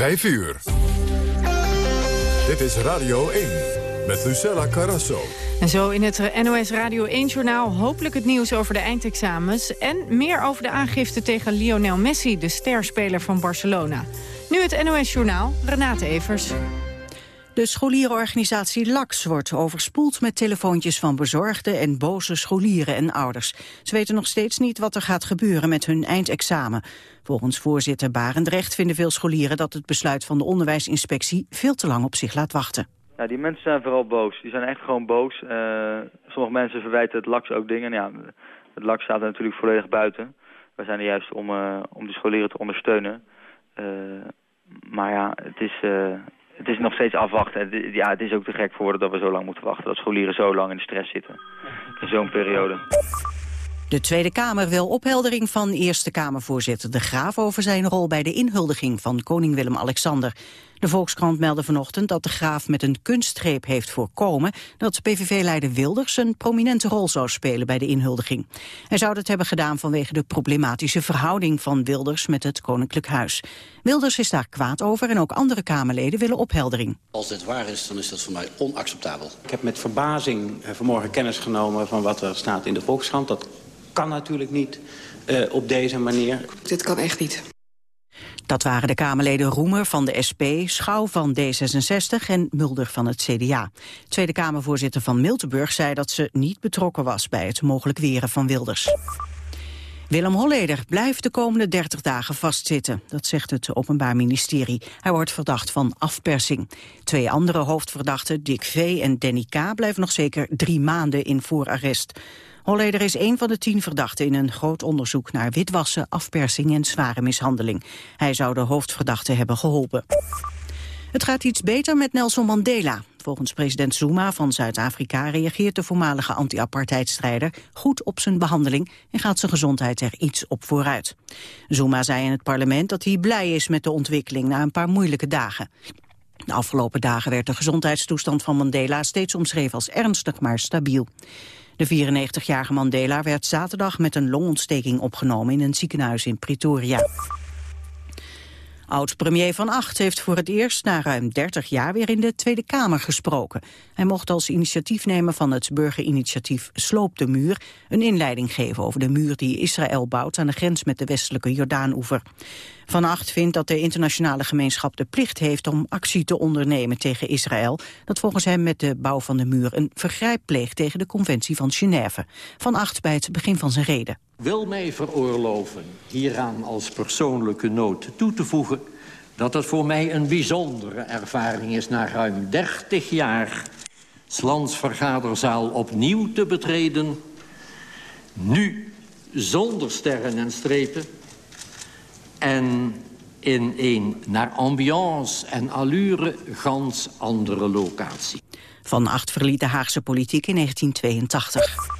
5 uur. Dit is Radio 1 met Lucella Carrasso. En zo in het NOS Radio 1-journaal hopelijk het nieuws over de eindexamens... en meer over de aangifte tegen Lionel Messi, de sterspeler van Barcelona. Nu het NOS-journaal, Renate Evers. De scholierenorganisatie LAX wordt overspoeld met telefoontjes van bezorgde en boze scholieren en ouders. Ze weten nog steeds niet wat er gaat gebeuren met hun eindexamen. Volgens voorzitter Barendrecht vinden veel scholieren dat het besluit van de onderwijsinspectie veel te lang op zich laat wachten. Ja, die mensen zijn vooral boos. Die zijn echt gewoon boos. Uh, sommige mensen verwijten het LAX ook dingen. Ja, het LAX staat er natuurlijk volledig buiten. Wij zijn er juist om, uh, om de scholieren te ondersteunen. Uh, maar ja, het is, het is nog steeds afwachten. Ja, het is ook te gek voor dat we zo lang moeten wachten. Dat scholieren zo lang in de stress zitten. In zo'n periode. De Tweede Kamer wil opheldering van Eerste Kamervoorzitter De Graaf over zijn rol bij de inhuldiging van koning Willem-Alexander. De Volkskrant meldde vanochtend dat De Graaf met een kunstgreep heeft voorkomen dat PVV-leider Wilders een prominente rol zou spelen bij de inhuldiging. Hij zou dat hebben gedaan vanwege de problematische verhouding van Wilders met het Koninklijk Huis. Wilders is daar kwaad over en ook andere Kamerleden willen opheldering. Als dit waar is, dan is dat voor mij onacceptabel. Ik heb met verbazing eh, vanmorgen kennis genomen van wat er staat in de Volkskrant. Dat kan natuurlijk niet uh, op deze manier. Dit kan echt niet. Dat waren de Kamerleden Roemer van de SP, Schouw van D66 en Mulder van het CDA. Tweede Kamervoorzitter van Miltenburg zei dat ze niet betrokken was bij het mogelijk weren van Wilders. Willem Holleder blijft de komende 30 dagen vastzitten. Dat zegt het Openbaar Ministerie. Hij wordt verdacht van afpersing. Twee andere hoofdverdachten, Dick V. en Danny K. blijven nog zeker drie maanden in voorarrest. Holleder is een van de tien verdachten in een groot onderzoek naar witwassen, afpersing en zware mishandeling. Hij zou de hoofdverdachte hebben geholpen. Het gaat iets beter met Nelson Mandela. Volgens president Zuma van Zuid-Afrika reageert de voormalige anti-apartheidstrijder goed op zijn behandeling en gaat zijn gezondheid er iets op vooruit. Zuma zei in het parlement dat hij blij is met de ontwikkeling na een paar moeilijke dagen. De afgelopen dagen werd de gezondheidstoestand van Mandela steeds omschreven als ernstig maar stabiel. De 94-jarige Mandela werd zaterdag met een longontsteking opgenomen in een ziekenhuis in Pretoria. Oud-premier Van Acht heeft voor het eerst na ruim 30 jaar weer in de Tweede Kamer gesproken. Hij mocht als initiatiefnemer van het burgerinitiatief Sloop de Muur een inleiding geven over de muur die Israël bouwt aan de grens met de westelijke Jordaanoever. Van Acht vindt dat de internationale gemeenschap de plicht heeft om actie te ondernemen tegen Israël, dat volgens hem met de bouw van de muur een vergrijp pleegt tegen de conventie van Genève. Van Acht bij het begin van zijn reden. Wil mij veroorloven hieraan als persoonlijke noot toe te voegen dat het voor mij een bijzondere ervaring is na ruim 30 jaar landsvergaderzaal opnieuw te betreden. Nu zonder sterren en strepen en in een naar ambiance en allure gans andere locatie. Van Acht verliet de Haagse politiek in 1982.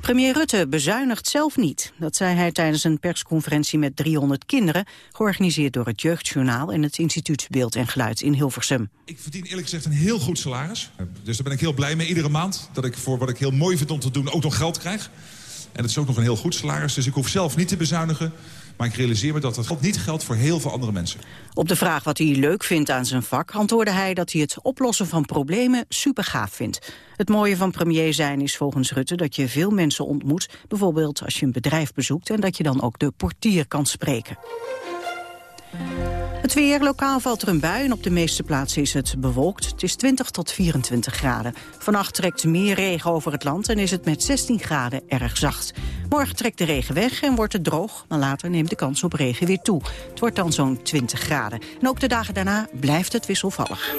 Premier Rutte bezuinigt zelf niet. Dat zei hij tijdens een persconferentie met 300 kinderen... georganiseerd door het Jeugdjournaal en het Instituut Beeld en Geluid in Hilversum. Ik verdien eerlijk gezegd een heel goed salaris. Dus daar ben ik heel blij mee iedere maand. Dat ik voor wat ik heel mooi vind om te doen ook nog geld krijg. En het is ook nog een heel goed salaris, dus ik hoef zelf niet te bezuinigen. Maar ik realiseer me dat dat niet geldt voor heel veel andere mensen. Op de vraag wat hij leuk vindt aan zijn vak... antwoordde hij dat hij het oplossen van problemen supergaaf vindt. Het mooie van premier zijn is volgens Rutte dat je veel mensen ontmoet... bijvoorbeeld als je een bedrijf bezoekt... en dat je dan ook de portier kan spreken. Het weer, lokaal valt er een bui en op de meeste plaatsen is het bewolkt. Het is 20 tot 24 graden. Vannacht trekt meer regen over het land en is het met 16 graden erg zacht. Morgen trekt de regen weg en wordt het droog, maar later neemt de kans op regen weer toe. Het wordt dan zo'n 20 graden. En ook de dagen daarna blijft het wisselvallig.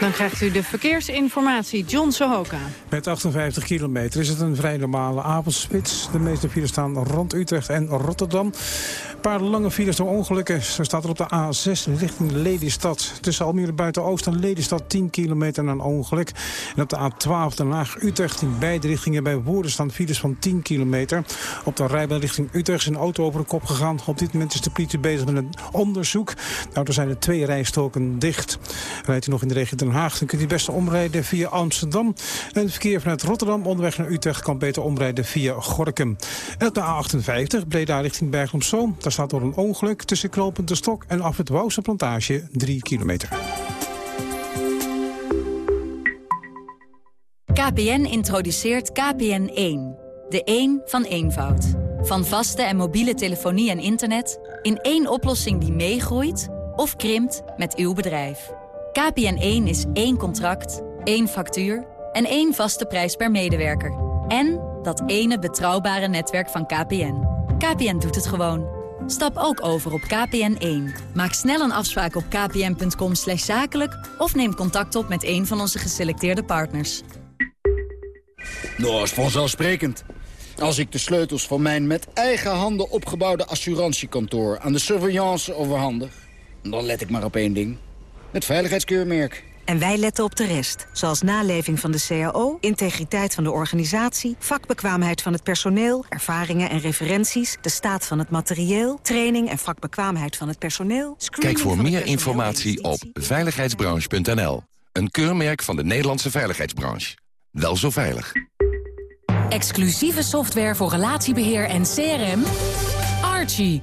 Dan krijgt u de verkeersinformatie. John Sohoka. Met 58 kilometer is het een vrij normale avondspits. De meeste files staan rond Utrecht en Rotterdam. Een paar lange files door ongelukken. Zo staat er op de A6 richting Lelystad. Tussen Almere Buiten-Oost en Lelystad 10 kilometer na een ongeluk. En op de A12 Den Haag-Utrecht in beide richtingen bij Woerden staan files van 10 kilometer. Op de rijbaan richting Utrecht is een auto over de kop gegaan. Op dit moment is de politie bezig met een onderzoek. Nou, er zijn er twee rijstroken dicht. Rijdt u nog in de regio Den Haag, dan kunt u best omrijden via Amsterdam. En het verkeer vanuit Rotterdam onderweg naar Utrecht kan beter omrijden via Gorkum. En de A58, Breda richting Bergen op Zoom Daar staat door een ongeluk tussen Knopend Stok en af het Wouwse Plantage 3 kilometer. KPN introduceert KPN1. De 1 van eenvoud. Van vaste en mobiele telefonie en internet... in één oplossing die meegroeit of krimpt met uw bedrijf. KPN1 is één contract, één factuur en één vaste prijs per medewerker. En dat ene betrouwbare netwerk van KPN. KPN doet het gewoon. Stap ook over op KPN1. Maak snel een afspraak op kpn.com zakelijk... of neem contact op met een van onze geselecteerde partners. Nou, is vanzelfsprekend. Als ik de sleutels van mijn met eigen handen opgebouwde assurantiekantoor... aan de surveillance overhandig, dan let ik maar op één ding. Het veiligheidskeurmerk. En wij letten op de rest, zoals naleving van de CAO, integriteit van de organisatie, vakbekwaamheid van het personeel, ervaringen en referenties, de staat van het materieel, training en vakbekwaamheid van het personeel. Kijk voor meer informatie op veiligheidsbranche.nl. Een keurmerk van de Nederlandse veiligheidsbranche. Wel zo veilig. Exclusieve software voor relatiebeheer en CRM. Archie.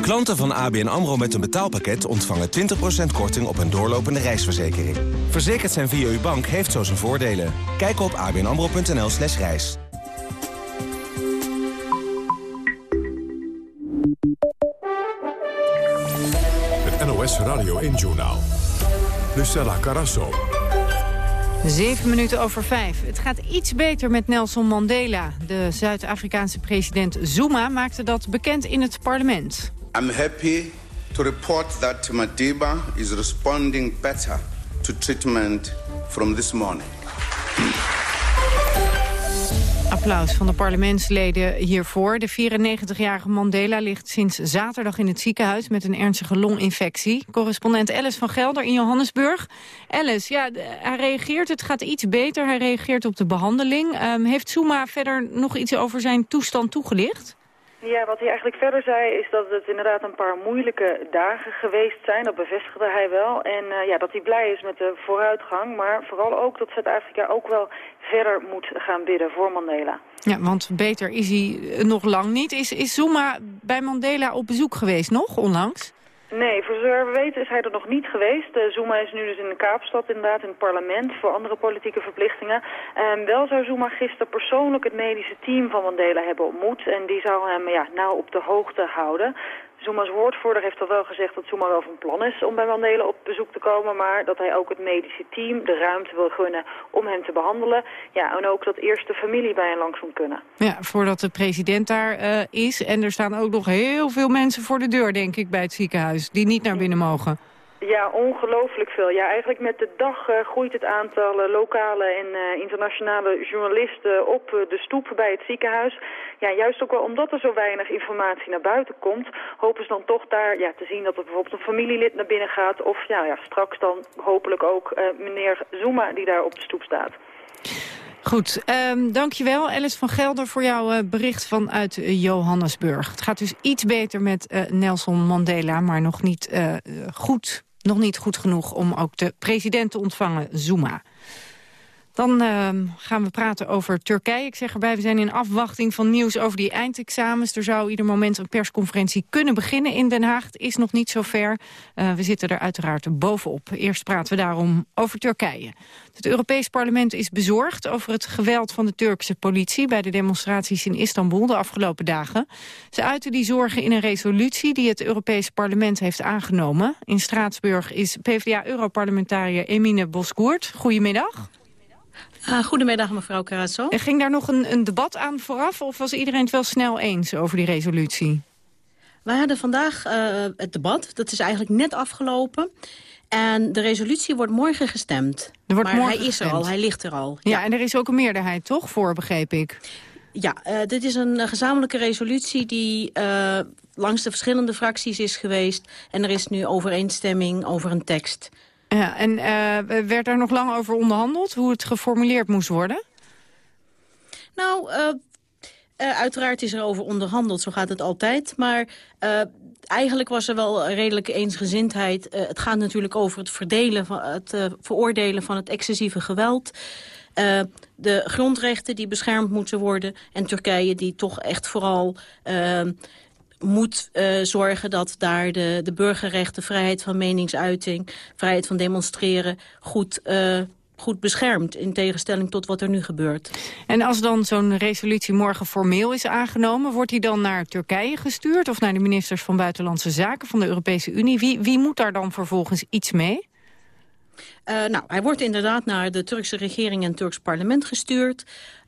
Klanten van ABN AMRO met een betaalpakket ontvangen 20% korting op een doorlopende reisverzekering. Verzekerd zijn via uw bank heeft zo zijn voordelen. Kijk op abnamro.nl slash reis. Het NOS Radio 1 Journaal. Lucella Carasso. Zeven minuten over vijf. Het gaat iets beter met Nelson Mandela. De Zuid-Afrikaanse president Zuma maakte dat bekend in het parlement. I'm happy to report that Madiba is responding better to treatment from this morning. Applaus van de parlementsleden hiervoor. De 94-jarige Mandela ligt sinds zaterdag in het ziekenhuis... met een ernstige longinfectie. Correspondent Alice van Gelder in Johannesburg. Alice, ja, hij reageert, het gaat iets beter. Hij reageert op de behandeling. Um, heeft Zuma verder nog iets over zijn toestand toegelicht? Ja, wat hij eigenlijk verder zei is dat het inderdaad een paar moeilijke dagen geweest zijn. Dat bevestigde hij wel. En uh, ja, dat hij blij is met de vooruitgang. Maar vooral ook dat Zuid-Afrika ook wel verder moet gaan bidden voor Mandela. Ja, want beter is hij nog lang niet. Is, is Zuma bij Mandela op bezoek geweest nog, onlangs? Nee, voor zover we weten is hij er nog niet geweest. Uh, Zuma is nu dus in de Kaapstad inderdaad, in het parlement, voor andere politieke verplichtingen. En wel zou Zuma gisteren persoonlijk het medische team van Mandela hebben ontmoet. En die zou hem ja, nou op de hoogte houden. Zuma's woordvoerder heeft al wel gezegd dat Zuma wel van plan is om bij Mandela op bezoek te komen, maar dat hij ook het medische team de ruimte wil gunnen om hem te behandelen. Ja, en ook dat eerst de familie bij hem langs moet kunnen. Ja, voordat de president daar uh, is. En er staan ook nog heel veel mensen voor de deur, denk ik, bij het ziekenhuis, die niet naar binnen mogen. Ja, ongelooflijk veel. Ja, eigenlijk met de dag uh, groeit het aantal uh, lokale en uh, internationale journalisten op de stoep bij het ziekenhuis. Ja, juist ook wel omdat er zo weinig informatie naar buiten komt, hopen ze dan toch daar ja, te zien dat er bijvoorbeeld een familielid naar binnen gaat. Of ja, ja straks dan hopelijk ook meneer Zuma die daar op de stoep staat. Goed, um, dankjewel Alice van Gelder voor jouw uh, bericht vanuit uh, Johannesburg. Het gaat dus iets beter met Nelson Mandela, maar nog niet goed nog niet goed genoeg om ook de president te ontvangen, Zuma. Dan uh, gaan we praten over Turkije. Ik zeg erbij, we zijn in afwachting van nieuws over die eindexamens. Er zou ieder moment een persconferentie kunnen beginnen in Den Haag. Het is nog niet zo ver. Uh, we zitten er uiteraard bovenop. Eerst praten we daarom over Turkije. Het Europees Parlement is bezorgd over het geweld van de Turkse politie... bij de demonstraties in Istanbul de afgelopen dagen. Ze uiten die zorgen in een resolutie die het Europees Parlement heeft aangenomen. In Straatsburg is PvdA-europarlementariër Emine Boskoert. Goedemiddag. Uh, goedemiddag, mevrouw Carasso. Er ging daar nog een, een, debat aan vooraf of was iedereen het wel snel eens over die resolutie? Wij hadden vandaag uh, het debat, dat is eigenlijk net afgelopen. En de resolutie wordt morgen gestemd. Er wordt maar morgen hij is er al, hij ligt er al. Ja, ja, en er is ook een meerderheid toch voor, begreep ik? Ja, dit is een gezamenlijke resolutie die langs de verschillende fracties is geweest. En er is nu overeenstemming over een tekst. Ja, en werd daar nog lang over onderhandeld, hoe het geformuleerd moest worden? Nou, uh, uiteraard is er over onderhandeld, zo gaat het altijd. Maar eigenlijk was er wel redelijke eensgezindheid. Het gaat natuurlijk over het, verdelen van, het veroordelen van het excessieve geweld. de grondrechten die beschermd moeten worden. En Turkije die toch echt vooral moet zorgen dat daar de, de burgerrechten, vrijheid van meningsuiting, vrijheid van demonstreren goed goed beschermd... in tegenstelling tot wat er nu gebeurt. En als dan zo'n resolutie morgen formeel is aangenomen... wordt die dan naar Turkije gestuurd of naar de ministers van Buitenlandse Zaken van de Europese Unie? Wie, wie moet daar dan vervolgens iets mee? Uh, nou, hij wordt inderdaad naar de Turkse regering en Turks parlement gestuurd.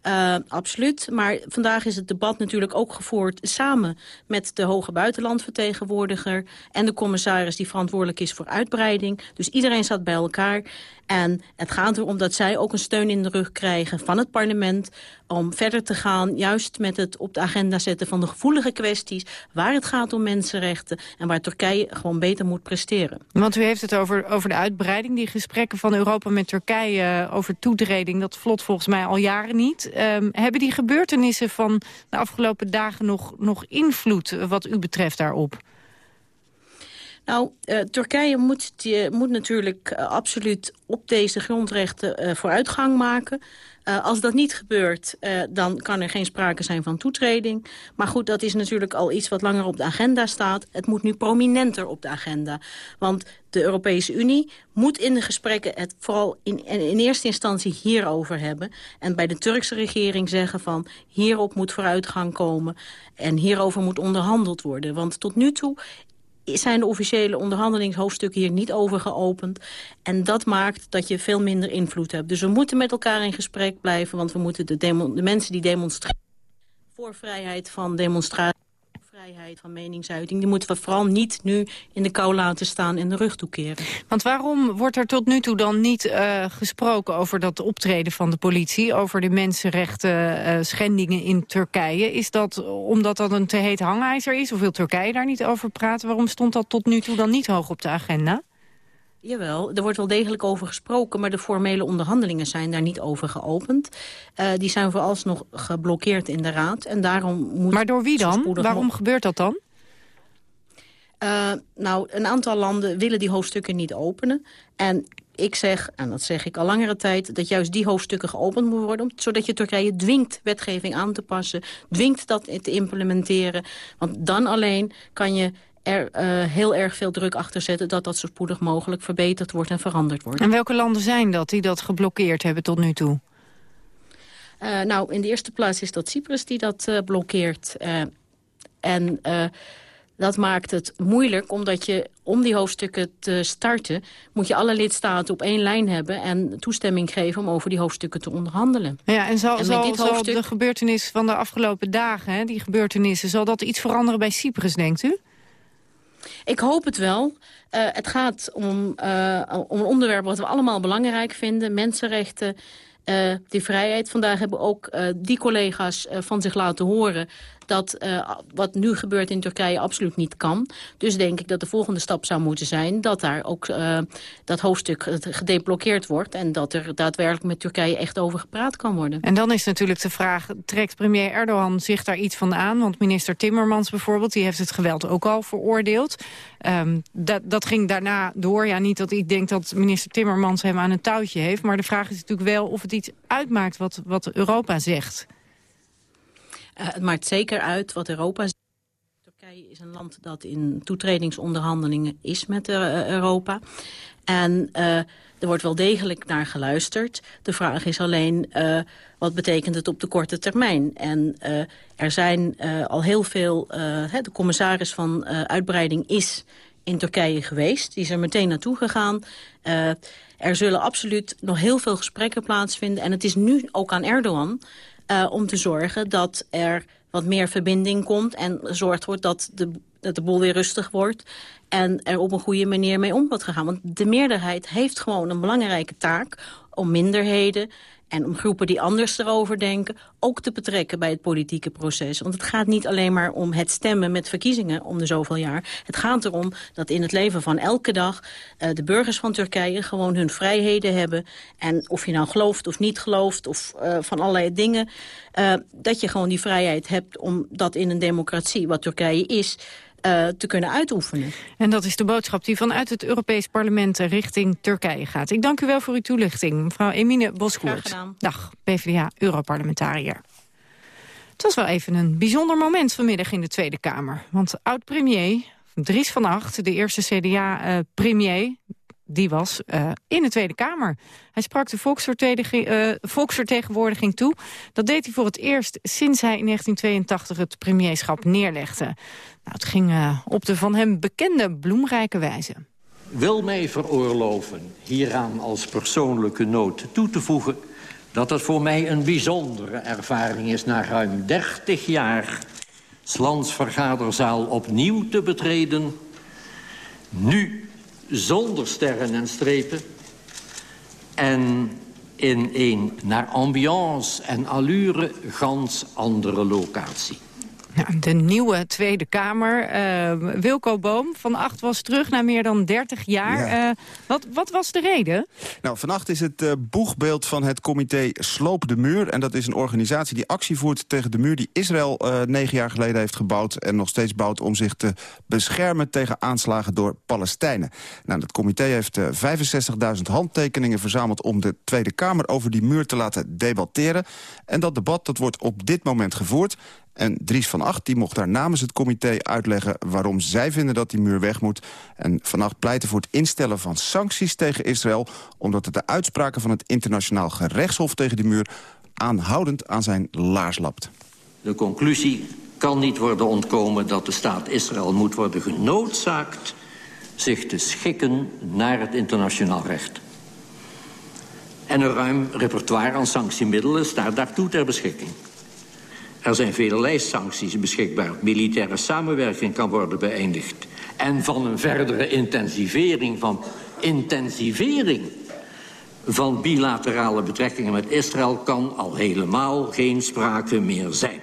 Uh, absoluut. Maar vandaag is het debat natuurlijk ook gevoerd samen met de hoge buitenlandvertegenwoordiger en de commissaris die verantwoordelijk is voor uitbreiding. Dus iedereen zat bij elkaar. En het gaat erom dat zij ook een steun in de rug krijgen van het parlement om verder te gaan, juist met het op de agenda zetten van de gevoelige kwesties, waar het gaat om mensenrechten en waar Turkije gewoon beter moet presteren. Want u heeft het over, over de uitbreiding, die gesprekken van Europa met Turkije eh, over toetreding, dat vlot volgens mij al jaren niet. Um, hebben die gebeurtenissen van de afgelopen dagen nog, nog invloed eh, wat u betreft daarop? Nou, uh, Turkije moet, die, moet natuurlijk absoluut op deze grondrechten vooruitgang maken. Uh, als dat niet gebeurt, uh, dan kan er geen sprake zijn van toetreding. Maar goed, dat is natuurlijk al iets wat langer op de agenda staat. Het moet nu prominenter op de agenda. Want de Europese Unie moet in de gesprekken het vooral in, in eerste instantie hierover hebben. En bij de Turkse regering zeggen van hierop moet vooruitgang komen. En hierover moet onderhandeld worden. Want tot nu toe zijn de officiële onderhandelingshoofdstukken hier niet over geopend. En dat maakt dat je veel minder invloed hebt. Dus we moeten met elkaar in gesprek blijven, want we moeten de, de mensen die demonstreren voor vrijheid van demonstratie vrijheid van meningsuiting... die moeten we vooral niet nu in de kou laten staan en de rug toekeren. Want waarom wordt er tot nu toe dan niet uh, gesproken over dat optreden van de politie... over de mensenrechten uh, schendingen in Turkije? Is dat omdat dat een te heet hangijzer is? Of wil Turkije daar niet over praten? Waarom stond dat tot nu toe dan niet hoog op de agenda? Jawel, er wordt wel degelijk over gesproken... maar de formele onderhandelingen zijn daar niet over geopend. Uh, die zijn vooralsnog geblokkeerd in de Raad. En daarom moet maar door wie dan? Waarom gebeurt dat dan? Uh, nou, een aantal landen willen die hoofdstukken niet openen. En ik zeg, en dat zeg ik al langere tijd... dat juist die hoofdstukken geopend moeten worden... zodat je Turkije dwingt wetgeving aan te passen... dwingt dat te implementeren. Want dan alleen kan je er uh, heel erg veel druk achter zetten... dat dat zo spoedig mogelijk verbeterd wordt en veranderd wordt. En welke landen zijn dat die dat geblokkeerd hebben tot nu toe? Uh, nou, in de eerste plaats is dat Cyprus die dat uh, blokkeert. en dat maakt het moeilijk, omdat je om die hoofdstukken te starten... moet je alle lidstaten op één lijn hebben en toestemming geven... om over die hoofdstukken te onderhandelen. Ja, en zal, en zal, dit hoofdstuk... zal de gebeurtenis van de afgelopen dagen, hè, die gebeurtenissen... zal dat iets veranderen bij Cyprus, denkt u? Ik hoop het wel. Uh, het gaat om, uh, om een onderwerp wat we allemaal belangrijk vinden. Mensenrechten, uh, die vrijheid. Vandaag hebben ook die collega's van zich laten horen dat uh, wat nu gebeurt in Turkije absoluut niet kan. Dus denk ik dat de volgende stap zou moeten zijn... dat daar ook uh, dat hoofdstuk gedeblokkeerd wordt... en dat er daadwerkelijk met Turkije echt over gepraat kan worden. En dan is natuurlijk de vraag, trekt premier Erdogan zich daar iets van aan? Want minister Timmermans bijvoorbeeld, die heeft het geweld ook al veroordeeld. Um, dat, dat ging daarna door. Ja, niet dat ik denk dat minister Timmermans hem aan een touwtje heeft... maar de vraag is natuurlijk wel of het iets uitmaakt wat, wat Europa zegt. Uh, het maakt zeker uit wat Europa. Turkije is een land dat in toetredingsonderhandelingen is met uh, Europa. En er wordt wel degelijk naar geluisterd. De vraag is alleen, wat betekent het op de korte termijn? En er zijn al heel veel... de commissaris van uitbreiding is in Turkije geweest. Die is er meteen naartoe gegaan. er zullen absoluut nog heel veel gesprekken plaatsvinden. En het is nu ook aan Erdogan uh, om te zorgen dat er wat meer verbinding komt... en gezorgd wordt dat de, dat de boel weer rustig wordt... en er op een goede manier mee om wordt gegaan. Want de meerderheid heeft gewoon een belangrijke taak om minderheden en om groepen die anders erover denken... ook te betrekken bij het politieke proces. Want het gaat niet alleen maar om het stemmen met verkiezingen om de zoveel jaar. Het gaat erom dat in het leven van elke dag... Uh, de burgers van Turkije gewoon hun vrijheden hebben. En of je nou gelooft of niet gelooft of uh, van allerlei dingen... Uh, dat je gewoon die vrijheid hebt om dat in een democratie, wat Turkije is uh, te kunnen uitoefenen. En dat is de boodschap die vanuit het Europees Parlement richting Turkije gaat. Ik dank u wel voor uw toelichting, mevrouw Emine Boskoert. Dag, PvdA-Europarlementariër. Het was wel even een bijzonder moment vanmiddag in de Tweede Kamer. Want oud-premier Dries van Acht, de eerste CDA-premier... Die was uh, in de Tweede Kamer. Hij sprak de volksvertegenwoordiging, volksvertegenwoordiging toe. Dat deed hij voor het eerst sinds hij in 1982 het premierschap neerlegde. Nou, het ging uh, op de van hem bekende bloemrijke wijze. Wil mij veroorloven hieraan als persoonlijke noot toe te voegen... dat het voor mij een bijzondere ervaring is na ruim 30 jaar... Slansvergaderzaal opnieuw te betreden... nu zonder sterren en strepen... en in een naar ambiance en allure gans andere locatie. De nieuwe Tweede Kamer. Uh, Wilco Boom van Acht was terug na meer dan 30 jaar. Ja. Uh, wat, wat, was de reden? Nou, vannacht is het uh, boegbeeld van het comité Sloop de Muur. En dat is een organisatie die actie voert tegen de muur... die Israël negen jaar geleden heeft gebouwd en nog steeds bouwt... om zich te beschermen tegen aanslagen door Palestijnen. Nou, het comité heeft 65.000 handtekeningen verzameld... om de Tweede Kamer over die muur te laten debatteren. En dat debat dat wordt op dit moment gevoerd. En Dries van Acht die mocht daar namens het comité uitleggen... waarom zij vinden dat die muur weg moet. En Van Acht pleitte voor het instellen van sancties tegen Israël... omdat het de uitspraken van het internationaal gerechtshof tegen die muur... aanhoudend aan zijn laars lapt. De conclusie kan niet worden ontkomen dat de staat Israël moet worden genoodzaakt... zich te schikken naar het internationaal recht. En een ruim repertoire aan sanctiemiddelen staat daartoe ter beschikking. Er zijn vele sancties beschikbaar. Militaire samenwerking kan worden beëindigd. En van een verdere intensivering van... intensivering van bilaterale betrekkingen met Israël... kan al helemaal geen sprake meer zijn.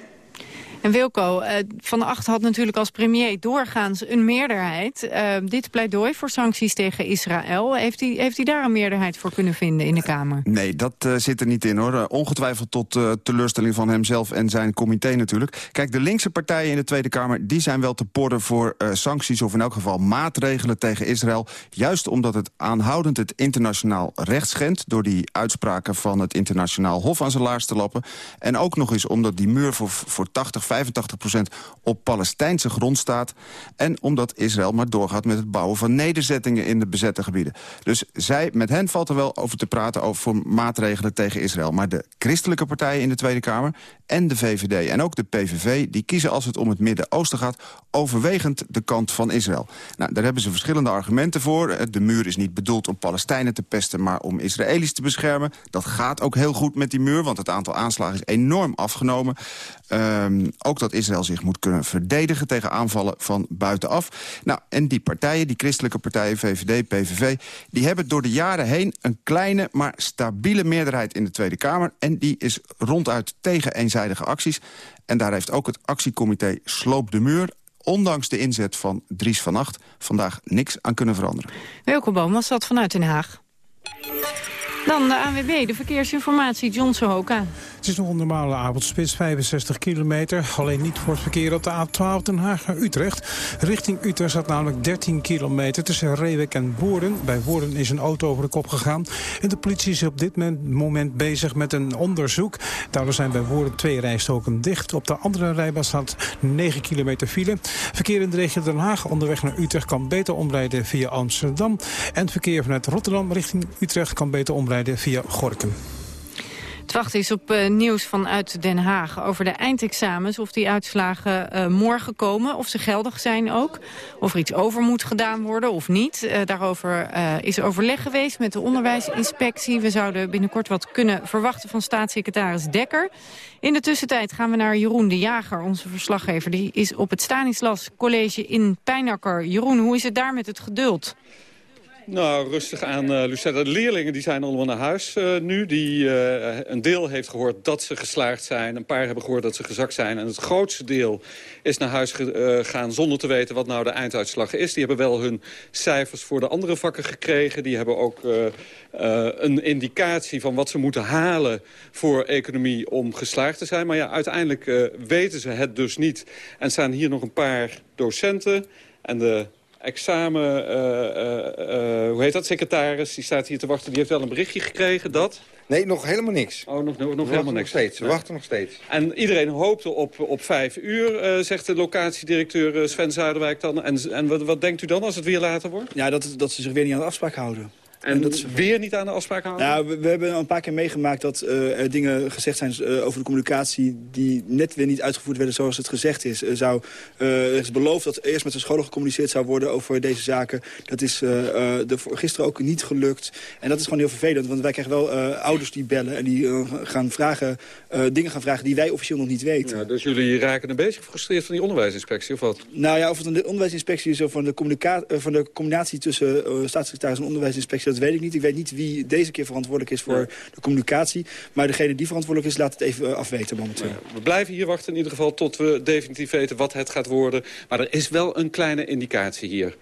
En Wilco, uh, Van Acht had natuurlijk als premier doorgaans een meerderheid. Uh, dit pleidooi voor sancties tegen Israël, heeft hij, heeft hij daar een meerderheid voor kunnen vinden in de Kamer? Nee, dat uh, zit er niet in hoor. ongetwijfeld tot teleurstelling van hemzelf en zijn comité natuurlijk. Kijk, de linkse partijen in de Tweede Kamer... die zijn wel te porren voor sancties of in elk geval maatregelen tegen Israël. Juist omdat het aanhoudend het internationaal recht schendt... door die uitspraken van het internationaal hof aan zijn laars te lappen. En ook nog eens omdat die muur voor, voor 80 85% op Palestijnse grond staat... en omdat Israël maar doorgaat met het bouwen van nederzettingen in de bezette gebieden. Dus zij, met hen valt er wel over te praten over maatregelen tegen Israël. Maar de christelijke partijen in de Tweede Kamer en de VVD en ook de PVV... die kiezen als het om het Midden-Oosten gaat overwegend de kant van Israël. Nou, daar hebben ze verschillende argumenten voor. De muur is niet bedoeld om Palestijnen te pesten, maar om Israëli's te beschermen. Dat gaat ook heel goed met die muur, want het aantal aanslagen is enorm afgenomen. Um, ook dat Israël zich moet kunnen verdedigen tegen aanvallen van buitenaf. Nou, en die partijen, die christelijke partijen, VVD, PVV... die hebben door de jaren heen een kleine, maar stabiele meerderheid in de Tweede Kamer. En die is ronduit tegen eenzijdige acties. En daar heeft ook het actiecomité Sloop de Muur ondanks de inzet van Dries van Acht... vandaag niks aan kunnen veranderen. Welkom Boom was dat vanuit Den Haag. Dan de ANWB, de verkeersinformatie, John Sohoka. Het is nog een normale avondspits, 65 kilometer. Alleen niet voor het verkeer op de A12 Den Haag naar Utrecht. Richting Utrecht staat namelijk 13 kilometer tussen Reewek en Woerden. Bij Woerden is een auto over de kop gegaan. En de politie is op dit moment bezig met een onderzoek. Daardoor zijn bij Woerden twee rijstoken dicht. Op de andere rijbaan staat 9 kilometer file. Verkeer in de regio Den Haag onderweg naar Utrecht kan beter omrijden via Amsterdam. En verkeer vanuit Rotterdam richting Utrecht kan beter omrijden via Gorkum. Het wachten is op uh, nieuws vanuit Den Haag over de eindexamens. Of die uitslagen uh, morgen komen, of ze geldig zijn ook. Of er iets over moet gedaan worden of niet. Uh, daarover is overleg geweest met de onderwijsinspectie. We zouden binnenkort wat kunnen verwachten van staatssecretaris Dekker. In de tussentijd gaan we naar Jeroen de Jager, onze verslaggever. Die is op het Stanislas College in Pijnakker. Jeroen, hoe is het daar met het geduld? Nou, rustig aan, uh, Lucetta. De leerlingen die zijn allemaal naar huis uh, nu. Die, uh, een deel heeft gehoord dat ze geslaagd zijn. Een paar hebben gehoord dat ze gezakt zijn. En het grootste deel is naar huis gegaan zonder te weten wat nou de einduitslag is. Die hebben wel hun cijfers voor de andere vakken gekregen. Die hebben ook een indicatie van wat ze moeten halen voor economie om geslaagd te zijn. Maar ja, uiteindelijk weten ze het dus niet. En staan hier nog een paar docenten en de examen, uh, uh, hoe heet dat, secretaris, die staat hier te wachten. Die heeft wel een berichtje gekregen dat... Nee, nog helemaal niks. Oh, nog, nog, nog helemaal niks. Nog steeds. We wachten nog steeds. En iedereen hoopte op, op vijf uur, zegt de locatiedirecteur Sven Zuiderwijk dan. En, en wat, wat denkt u dan als het weer later wordt? Ja, dat, dat ze zich weer niet aan de afspraak houden. En, dat is weer niet aan de afspraak houden? Nou, we, we, hebben al een paar keer meegemaakt dat uh, er dingen gezegd zijn uh, over de communicatie... die net weer niet uitgevoerd werden zoals het gezegd is. Er, zou, uh, er is beloofd dat eerst met de scholen gecommuniceerd zou worden over deze zaken. Dat is de, gisteren ook niet gelukt. En dat is gewoon heel vervelend, want wij krijgen wel ouders die bellen... en die gaan vragen, dingen gaan vragen die wij officieel nog niet weten. Ja, dus jullie raken een beetje gefrustreerd van die onderwijsinspectie, of wat? Nou ja, of het een onderwijsinspectie is of van de, van de combinatie tussen staatssecretaris en onderwijsinspectie dat weet ik niet. Ik weet niet wie deze keer verantwoordelijk is voor de communicatie. Maar degene die verantwoordelijk is, laat het even eh, afweten momenteel. we blijven hier wachten in ieder geval tot we definitief weten wat het gaat worden. Maar er is wel een kleine indicatie hier.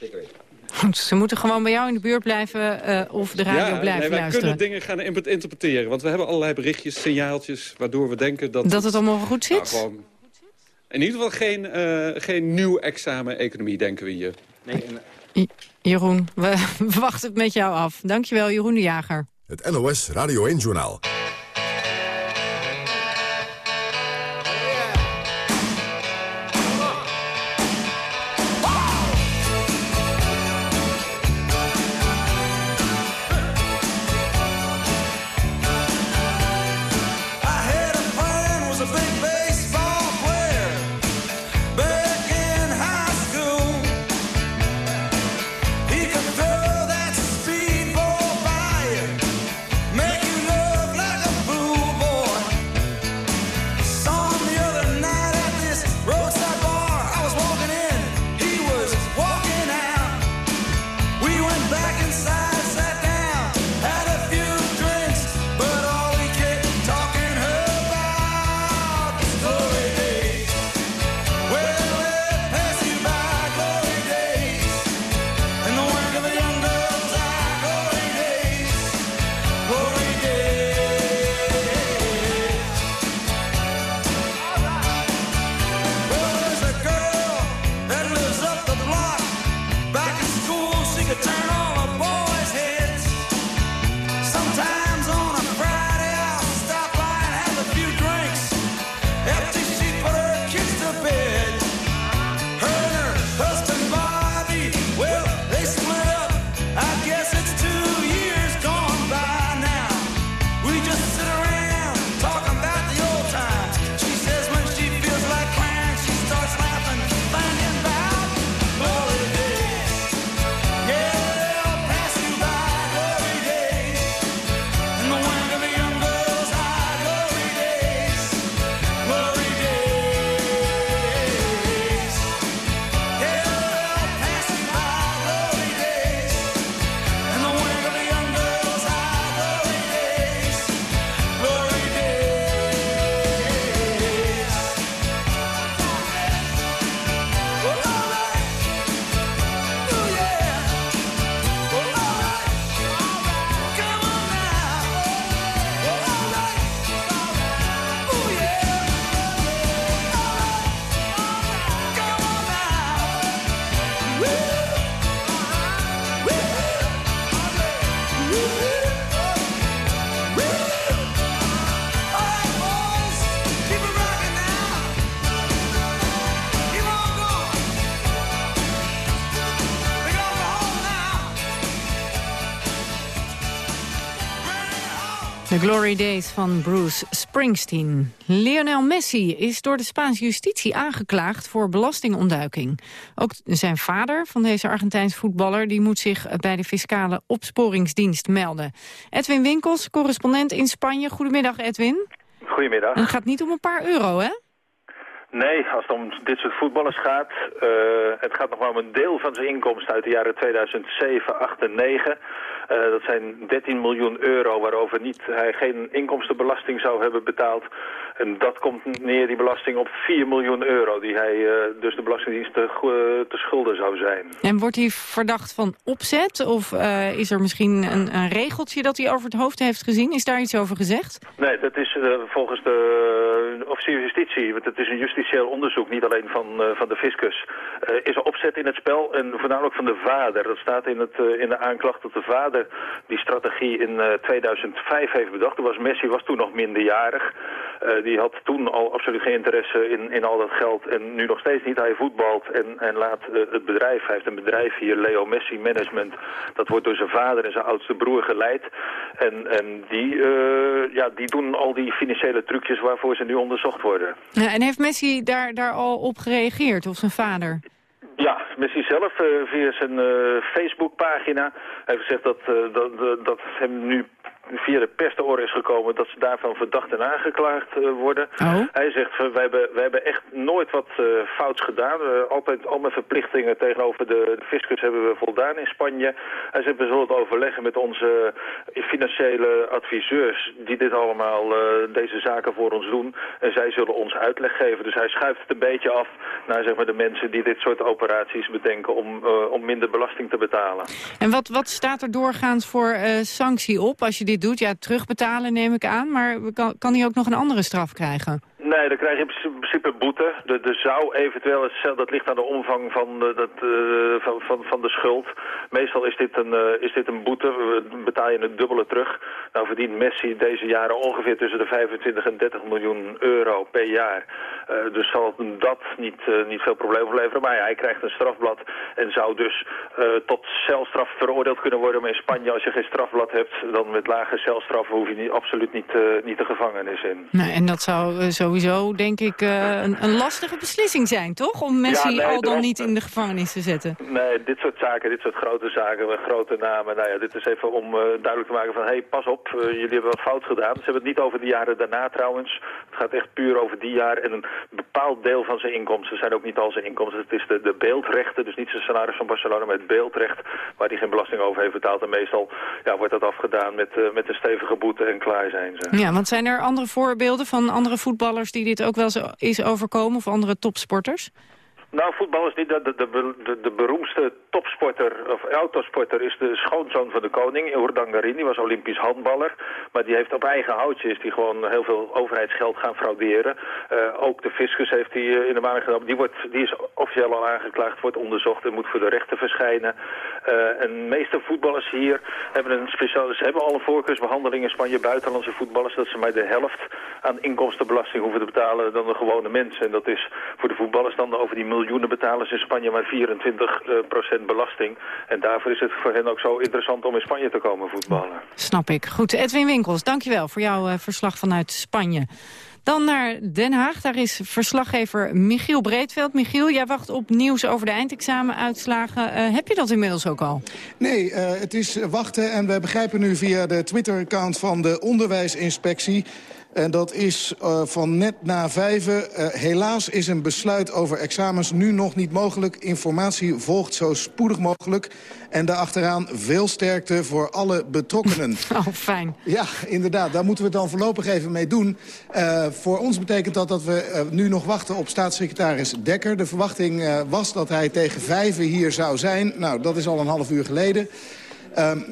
Zeker weten. ze moeten gewoon bij jou in de buurt blijven uh, of de radio ja, blijven nee, wij luisteren. kunnen dingen gaan interpreteren. Want we hebben allerlei berichtjes, signaaltjes... waardoor we denken dat... Dat het allemaal goed zit? Nou, gewoon, in ieder geval geen, uh, geen nieuw examen-economie, denken we hier. Nee, Jeroen, we wachten het met jou af. Dankjewel, Jeroen de Jager. Het NOS Radio 1-journaal. De Glory Days van Bruce Springsteen. Lionel Messi is door de Spaanse justitie aangeklaagd voor belastingontduiking. Ook zijn vader van deze Argentijns voetballer... die moet zich bij de fiscale opsporingsdienst melden. Edwin Winkels, correspondent in Spanje. Goedemiddag, Edwin. Goedemiddag. het gaat niet om een paar euro, hè? Nee, als het om dit soort voetballers gaat, uh, het gaat nog maar om een deel van zijn inkomsten uit de jaren 2007, 8 en 9. Uh, dat zijn 13 miljoen euro waarover niet, hij geen inkomstenbelasting zou hebben betaald. En dat komt neer, die belasting, op 4 miljoen euro die hij uh, dus de Belastingdienst te, te, schulden zou zijn. En wordt hij verdacht van opzet? Of is er misschien een, een, regeltje dat hij over het hoofd heeft gezien? Is daar iets over gezegd? Nee, dat is volgens de officier justitie, want het is een justitieel onderzoek, niet alleen van, van de fiscus, is er opzet in het spel en voornamelijk van de vader. Dat staat in, het, in de aanklacht dat de vader die strategie in 2005 heeft bedacht. Toen was Messi was toen nog minderjarig. Die had toen al absoluut geen interesse in, in al dat geld en nu nog steeds niet. Hij voetbalt en, en laat uh, het bedrijf, hij heeft een bedrijf hier, Leo Messi Management. Dat wordt door zijn vader en zijn oudste broer geleid. En, en die, uh, ja, die doen al die financiële trucjes waarvoor ze nu onderzocht worden. Ja, en heeft Messi daar, daar al op gereageerd, of zijn vader? Ja, Messi zelf uh, via zijn uh, Facebookpagina heeft gezegd dat, uh, dat, dat hem nu via de pers te oren is gekomen dat ze daarvan verdacht en aangeklaagd uh, worden. Oh. Hij zegt, wij, hebben, wij hebben echt nooit wat uh, fouts gedaan. altijd al mijn verplichtingen tegenover de, de fiscus hebben we voldaan in Spanje. Hij zegt, we zullen het overleggen met onze financiële adviseurs die dit allemaal, deze zaken voor ons doen. En zij zullen ons uitleg geven. Dus hij schuift het een beetje af naar zeg maar, de mensen die dit soort operaties bedenken om, om minder belasting te betalen. En wat, wat staat er doorgaans voor sanctie op als je dit doet? Ja, terugbetalen neem ik aan, maar kan, kan hij ook nog een andere straf krijgen? Nee, dan krijg je in principe boete. Er, zou eventueel, dat ligt aan de omvang van, de, dat, uh, van, van, van de schuld. Meestal is dit, een, uh, is dit een boete, betaal je het dubbele terug. Nou verdient Messi deze jaren ongeveer tussen de 25 en 30 miljoen euro per jaar. Dus zal dat niet, niet veel probleem opleveren. Maar ja, hij krijgt een strafblad en zou dus tot celstraf veroordeeld kunnen worden. Maar in Spanje, als je geen strafblad hebt, dan met lage celstraffen hoef je niet, absoluut niet, niet de gevangenis in. Nee, en dat zou sowieso, denk ik, uh, een, een, lastige beslissing zijn, toch? Om Messi ja, nee, al dan niet in de gevangenis te zetten. Nee, dit soort zaken, dit soort grote zaken met grote namen. Nou ja, dit is even om uh, duidelijk te maken van, hé, hey, pas op, uh, jullie hebben wat fout gedaan. Ze hebben het niet over de jaren daarna trouwens. Het gaat echt puur over die jaar. En een bepaald deel van zijn inkomsten zijn ook niet al zijn inkomsten. Het is de, de beeldrechten, dus niet zijn salaris van Barcelona, maar het beeldrecht waar hij geen belasting over heeft betaald. En meestal ja, wordt dat afgedaan met, met een stevige boete en klaar zijn ze. Ja, want zijn er andere voorbeelden van andere voetballers die dit ook wel eens is overkomen of andere topsporters? Nou, voetbal is niet de, de, de, de, beroemdste topsporter of autosporter is de schoonzoon van de koning, Urdangarin. Die was Olympisch handballer, maar die heeft op eigen houtje is die gewoon heel veel overheidsgeld gaan frauderen. Uh, ook de fiscus heeft hij uh, in de maan genomen. Die, wordt, die is officieel al aangeklaagd, wordt onderzocht en moet voor de rechter verschijnen. Uh, en meeste voetballers hier hebben een speciale, ze hebben al een voorkeursbehandeling in Spanje, buitenlandse voetballers, dat ze maar de helft aan inkomstenbelasting hoeven te betalen dan de gewone mensen. En dat is voor de voetballers dan over die miljoenen betalers in Spanje maar 24 uh, procent belasting. En daarvoor is het voor hen ook zo interessant om in Spanje te komen voetballen. Snap ik. Goed, Edwin Winkels, dankjewel voor jouw uh, verslag vanuit Spanje. Dan naar Den Haag. Daar is verslaggever Michiel Breedveld. Michiel, jij wacht op nieuws over de eindexamenuitslagen. Uh, heb je dat inmiddels ook al? Nee, uh, het is wachten en we begrijpen nu via de Twitter-account van de onderwijsinspectie... En dat is uh, van net na vijven. Uh, helaas is een besluit over examens nu nog niet mogelijk. Informatie volgt zo spoedig mogelijk. En daarachteraan veel sterkte voor alle betrokkenen. Oh, fijn. Ja, inderdaad. Daar moeten we het dan voorlopig even mee doen. Uh, voor ons betekent dat dat we nu nog wachten op staatssecretaris Dekker. De verwachting was dat hij tegen vijven hier zou zijn. Nou, dat is al een half uur geleden. Um,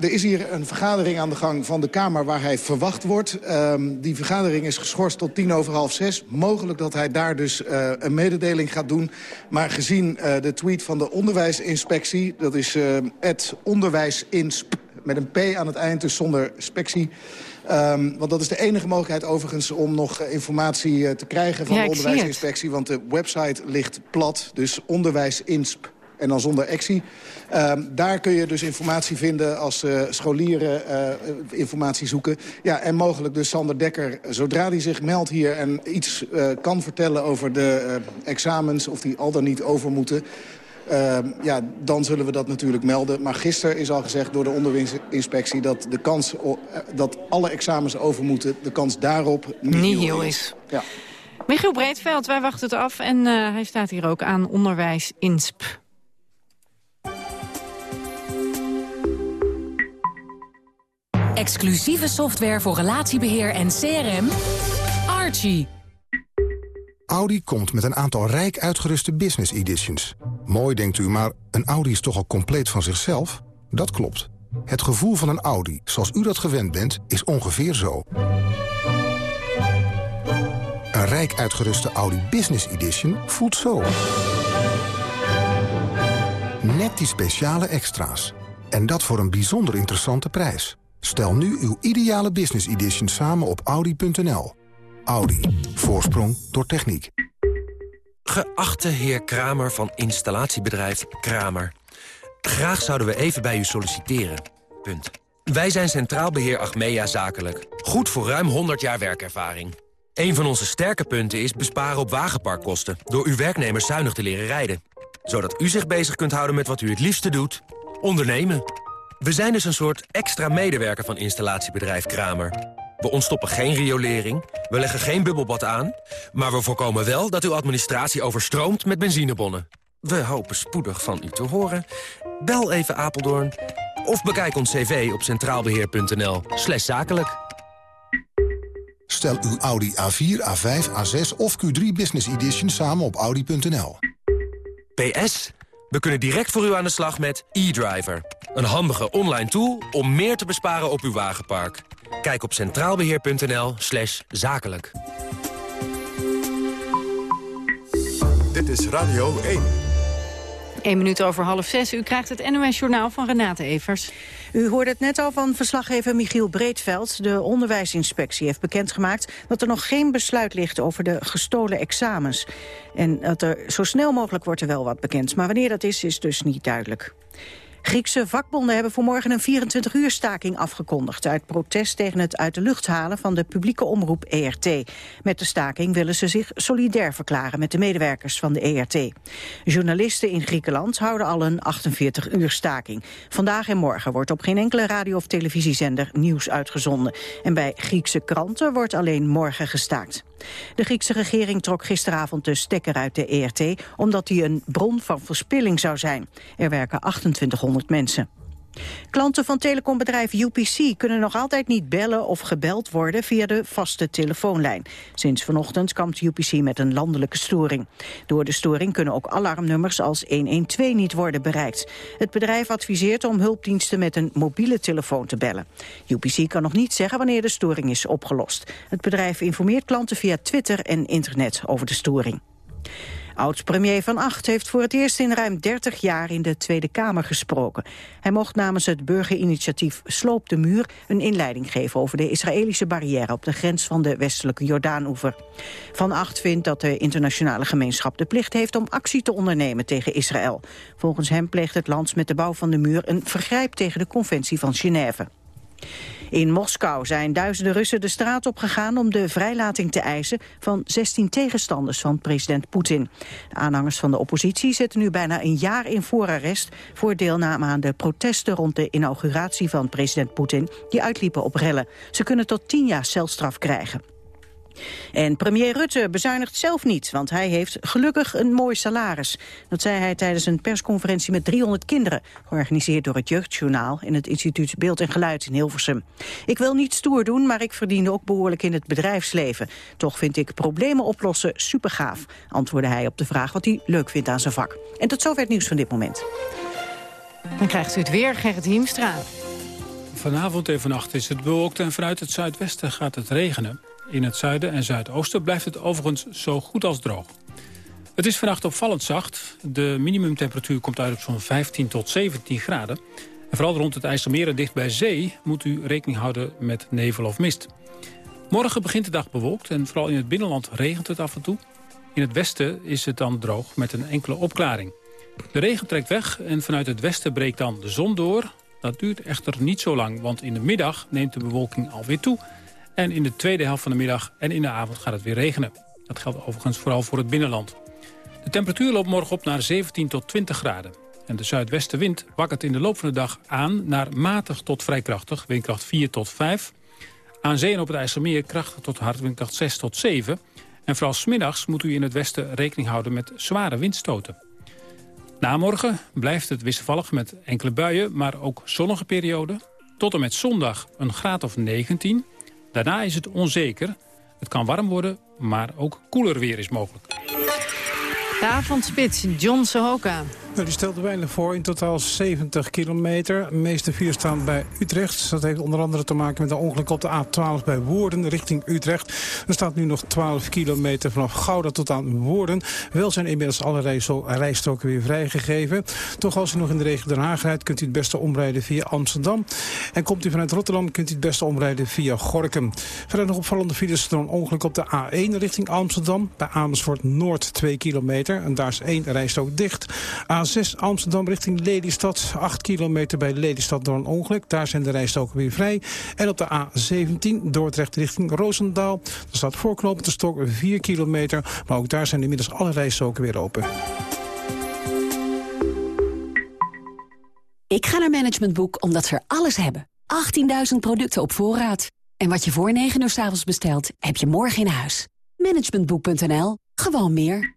er is hier een vergadering aan de gang van de Kamer waar hij verwacht wordt. Um, die vergadering is geschorst tot tien over half zes. Mogelijk dat hij daar dus uh, een mededeling gaat doen. Maar gezien uh, de tweet van de onderwijsinspectie... dat is uh, het onderwijsinsp met een P aan het eind, dus zonder spectie... Um, want dat is de enige mogelijkheid overigens om nog informatie te krijgen van ja, de onderwijsinspectie. Want de website ligt plat, dus onderwijsinsp en dan zonder actie. Um, daar kun je dus informatie vinden als uh, scholieren uh, informatie zoeken. Ja, en mogelijk dus Sander Dekker, zodra hij zich meldt hier... en iets uh, kan vertellen over de examens, of die al dan niet over moeten... Uh, ja, dan zullen we dat natuurlijk melden. Maar gisteren is al gezegd door de onderwijsinspectie... dat de kans dat alle examens over moeten, de kans daarop niet heel is. Ja. Michiel Breedveld, wij wachten het af en uh, hij staat hier ook aan Onderwijs Exclusieve software voor relatiebeheer en CRM. Archie. Audi komt met een aantal rijk uitgeruste business editions. Mooi denkt u, maar een Audi is toch al compleet van zichzelf? Dat klopt. Het gevoel van een Audi, zoals u dat gewend bent, is ongeveer zo. Een rijk uitgeruste Audi Business Edition voelt zo. Net die speciale extra's. En dat voor een bijzonder interessante prijs. Stel nu uw ideale Business Edition samen op Audi.nl. Audi. Voorsprong door techniek. Geachte heer Kramer van installatiebedrijf Kramer. Graag zouden we even bij u solliciteren. Punt. Wij zijn Centraal Beheer Achmea Zakelijk. Goed voor ruim 100 jaar werkervaring. Een van onze sterke punten is besparen op wagenparkkosten... door uw werknemers zuinig te leren rijden. Zodat u zich bezig kunt houden met wat u het liefste doet. Ondernemen. We zijn dus een soort extra medewerker van installatiebedrijf Kramer. We ontstoppen geen riolering, we leggen geen bubbelbad aan... maar we voorkomen wel dat uw administratie overstroomt met benzinebonnen. We hopen spoedig van u te horen. Bel even Apeldoorn of bekijk ons cv op centraalbeheer.nl slash zakelijk. Stel uw Audi A4, A5, A6 of Q3 Business Edition samen op audi.nl. PS, we kunnen direct voor u aan de slag met e-driver. Een handige online tool om meer te besparen op uw wagenpark. Kijk op centraalbeheer.nl slash zakelijk. Dit is Radio 1. 1 minuut over half zes. U krijgt het NOS-journaal van Renate Evers. U hoorde het net al van verslaggever Michiel Breedveld. De onderwijsinspectie heeft bekendgemaakt dat er nog geen besluit ligt over de gestolen examens. En dat er zo snel mogelijk wordt er wel wat bekend. Maar wanneer dat is, is dus niet duidelijk. Griekse vakbonden hebben vanmorgen een 24-uur staking afgekondigd... uit protest tegen het uit de lucht halen van de publieke omroep ERT. Met de staking willen ze zich solidair verklaren met de medewerkers van de ERT. Journalisten in Griekenland houden al een 48-uur staking. Vandaag en morgen wordt op geen enkele radio- of televisiezender nieuws uitgezonden. En bij Griekse kranten wordt alleen morgen gestaakt. De Griekse regering trok gisteravond de stekker uit de ERT... omdat die een bron van verspilling zou zijn. Er werken 2800 mensen. Klanten van telecombedrijf UPC kunnen nog altijd niet bellen of gebeld worden via de vaste telefoonlijn. Sinds vanochtend kampt UPC met een landelijke storing. Door de storing kunnen ook alarmnummers als 112 niet worden bereikt. Het bedrijf adviseert om hulpdiensten met een mobiele telefoon te bellen. UPC kan nog niet zeggen wanneer de storing is opgelost. Het bedrijf informeert klanten via Twitter en internet over de storing. Oud-premier Van Acht heeft voor het eerst in ruim 30 jaar in de Tweede Kamer gesproken. Hij mocht namens het burgerinitiatief Sloop de Muur een inleiding geven over de Israëlische barrière op de grens van de westelijke Jordaanoever. Van Acht vindt dat de internationale gemeenschap de plicht heeft om actie te ondernemen tegen Israël. Volgens hem pleegt het land met de bouw van de muur een vergrijp tegen de conventie van Genève. In Moskou zijn duizenden Russen de straat op gegaan om de vrijlating te eisen van 16 tegenstanders van president Poetin. De aanhangers van de oppositie zitten nu bijna een jaar in voorarrest voor deelname aan de protesten rond de inauguratie van president Poetin die uitliepen op rellen. Ze kunnen tot 10 jaar celstraf krijgen. En premier Rutte bezuinigt zelf niet, want hij heeft gelukkig een mooi salaris. Dat zei hij tijdens een persconferentie met 300 kinderen... georganiseerd door het Jeugdjournaal in het instituut Beeld en Geluid in Hilversum. Ik wil niet stoer doen, maar ik verdien ook behoorlijk in het bedrijfsleven. Toch vind ik problemen oplossen supergaaf, antwoordde hij op de vraag wat hij leuk vindt aan zijn vak. En tot zover het nieuws van dit moment. Dan krijgt u het weer, Gerrit Hiemstra. Vanavond en vannacht is het bewolkt en vanuit het zuidwesten gaat het regenen. In het zuiden en zuidoosten blijft het overigens zo goed als droog. Het is vannacht opvallend zacht. De minimumtemperatuur komt uit op zo'n 15 tot 17 graden. En vooral rond het IJsselmeer en dicht bij zee... moet u rekening houden met nevel of mist. Morgen begint de dag bewolkt en vooral in het binnenland regent het af en toe. In het westen is het dan droog met een enkele opklaring. De regen trekt weg en vanuit het westen breekt dan de zon door. Dat duurt echter niet zo lang, want in de middag neemt de bewolking alweer toe... En in de tweede helft van de middag en in de avond gaat het weer regenen. Dat geldt overigens vooral voor het binnenland. De temperatuur loopt morgen op naar 17 tot 20 graden. En de zuidwestenwind wakkert in de loop van de dag aan naar matig tot vrij krachtig, windkracht 4 tot 5. Aan zee en op het IJsselmeer krachtig tot hard, windkracht 6 tot 7. En vooral smiddags moet u in het westen rekening houden met zware windstoten. Na morgen blijft het wisselvallig met enkele buien, maar ook zonnige perioden. Tot en met zondag een graad of 19. Daarna is het onzeker. Het kan warm worden, maar ook koeler weer is mogelijk. De avondspits, John Sohoka. Nou, die stelt weinig voor. In totaal 70 kilometer. De meeste vier staan bij Utrecht. Dat heeft onder andere te maken met een ongeluk op de A12 bij Woerden richting Utrecht. Er staat nu nog 12 kilometer vanaf Gouda tot aan Woerden. Wel zijn inmiddels alle rijstroken weer vrijgegeven. Toch als u nog in de regio Den Haag rijdt... kunt u het beste omrijden via Amsterdam. En komt u vanuit Rotterdam kunt u het beste omrijden via Gorkum. Verder nog opvallende files door een ongeluk op de A1 richting Amsterdam. Bij Amersfoort Noord 2 kilometer. En daar is één rijstrook dicht. A6 Amsterdam richting Lelystad. 8 kilometer bij Lelystad door een ongeluk. Daar zijn de rijstoken weer vrij. En op de A17 Dordrecht richting Roosendaal. Daar staat voorknopend de stok 4 kilometer. Maar ook daar zijn inmiddels alle rijstoken weer open. Ik ga naar Management Boek omdat ze er alles hebben. 18.000 producten op voorraad. En wat je voor 9 uur s avonds bestelt, heb je morgen in huis. Managementboek.nl. Gewoon meer.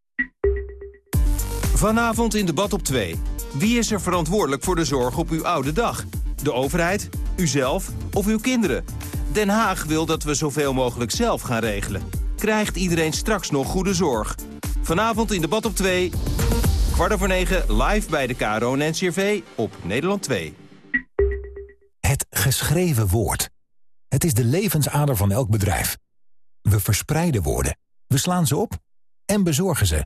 Vanavond in debat op 2. Wie is er verantwoordelijk voor de zorg op uw oude dag? De overheid, uzelf of uw kinderen? Den Haag wil dat we zoveel mogelijk zelf gaan regelen. Krijgt iedereen straks nog goede zorg? Vanavond in debat op 2. Kwart over 9 live bij de KRO en NCRV op Nederland 2. Het geschreven woord. Het is de levensader van elk bedrijf. We verspreiden woorden. We slaan ze op en bezorgen ze.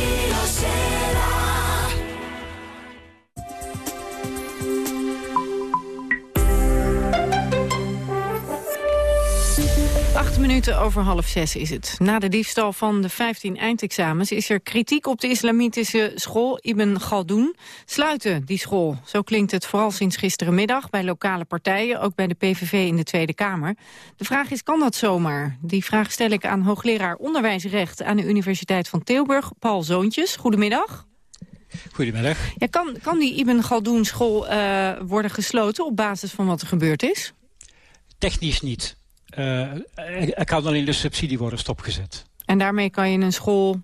Minuten over half zes is het. Na de diefstal van de 15 eindexamens is er kritiek op de islamitische school Ibn Galdoen. Sluiten die school, zo klinkt het vooral sinds gisterenmiddag bij lokale partijen, ook bij de PVV in de Tweede Kamer. De vraag is, kan dat zomaar? Die vraag stel ik aan hoogleraar onderwijsrecht aan de Universiteit van Tilburg, Paul Zoontjes. Goedemiddag. Goedemiddag. Ja, kan, kan die Ibn Galdoen school uh, worden gesloten op basis van wat er gebeurd is? Technisch niet. Uh, er kan alleen de subsidie worden stopgezet. En daarmee kan je een school